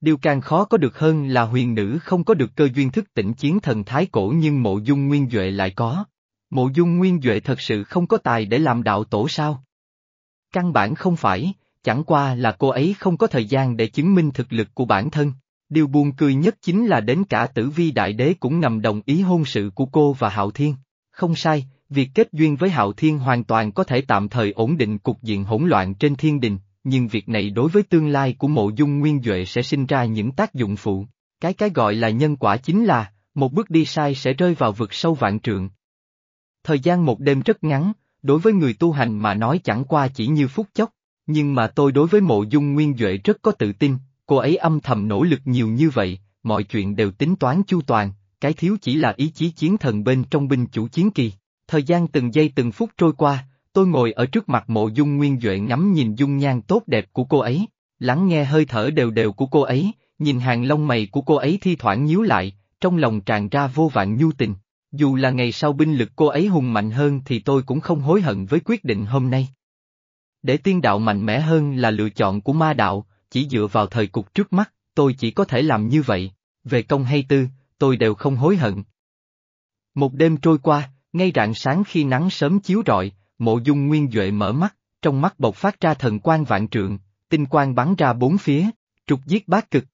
Speaker 1: Điều càng khó có được hơn là huyền nữ không có được cơ duyên thức tỉnh chiến thần thái cổ nhưng mộ dung nguyên Duệ lại có. Mộ dung nguyên Duệ thật sự không có tài để làm đạo tổ sao? Căn bản không phải, chẳng qua là cô ấy không có thời gian để chứng minh thực lực của bản thân. Điều buồn cười nhất chính là đến cả tử vi đại đế cũng ngầm đồng ý hôn sự của cô và Hạo Thiên. Không sai, việc kết duyên với Hạo Thiên hoàn toàn có thể tạm thời ổn định cục diện hỗn loạn trên thiên đình, nhưng việc này đối với tương lai của mộ dung nguyên Duệ sẽ sinh ra những tác dụng phụ. Cái cái gọi là nhân quả chính là, một bước đi sai sẽ rơi vào vực sâu vạn trượng. Thời gian một đêm rất ngắn, đối với người tu hành mà nói chẳng qua chỉ như phút chốc, nhưng mà tôi đối với mộ dung nguyên Duệ rất có tự tin, cô ấy âm thầm nỗ lực nhiều như vậy, mọi chuyện đều tính toán chu toàn, cái thiếu chỉ là ý chí chiến thần bên trong binh chủ chiến kỳ. Thời gian từng giây từng phút trôi qua, tôi ngồi ở trước mặt mộ dung nguyên Duệ ngắm nhìn dung nhan tốt đẹp của cô ấy, lắng nghe hơi thở đều đều của cô ấy, nhìn hàng lông mày của cô ấy thi thoảng nhíu lại, trong lòng tràn ra vô vạn nhu tình. Dù là ngày sau binh lực cô ấy hùng mạnh hơn thì tôi cũng không hối hận với quyết định hôm nay. Để tiên đạo mạnh mẽ hơn là lựa chọn của ma đạo, chỉ dựa vào thời cục trước mắt, tôi chỉ có thể làm như vậy, về công hay tư, tôi đều không hối hận. Một đêm trôi qua, ngay rạng sáng khi nắng sớm chiếu rọi, mộ dung nguyên Duệ mở mắt, trong mắt bộc phát ra thần quan vạn trượng, tinh quang bắn ra bốn phía, trục giết bát cực,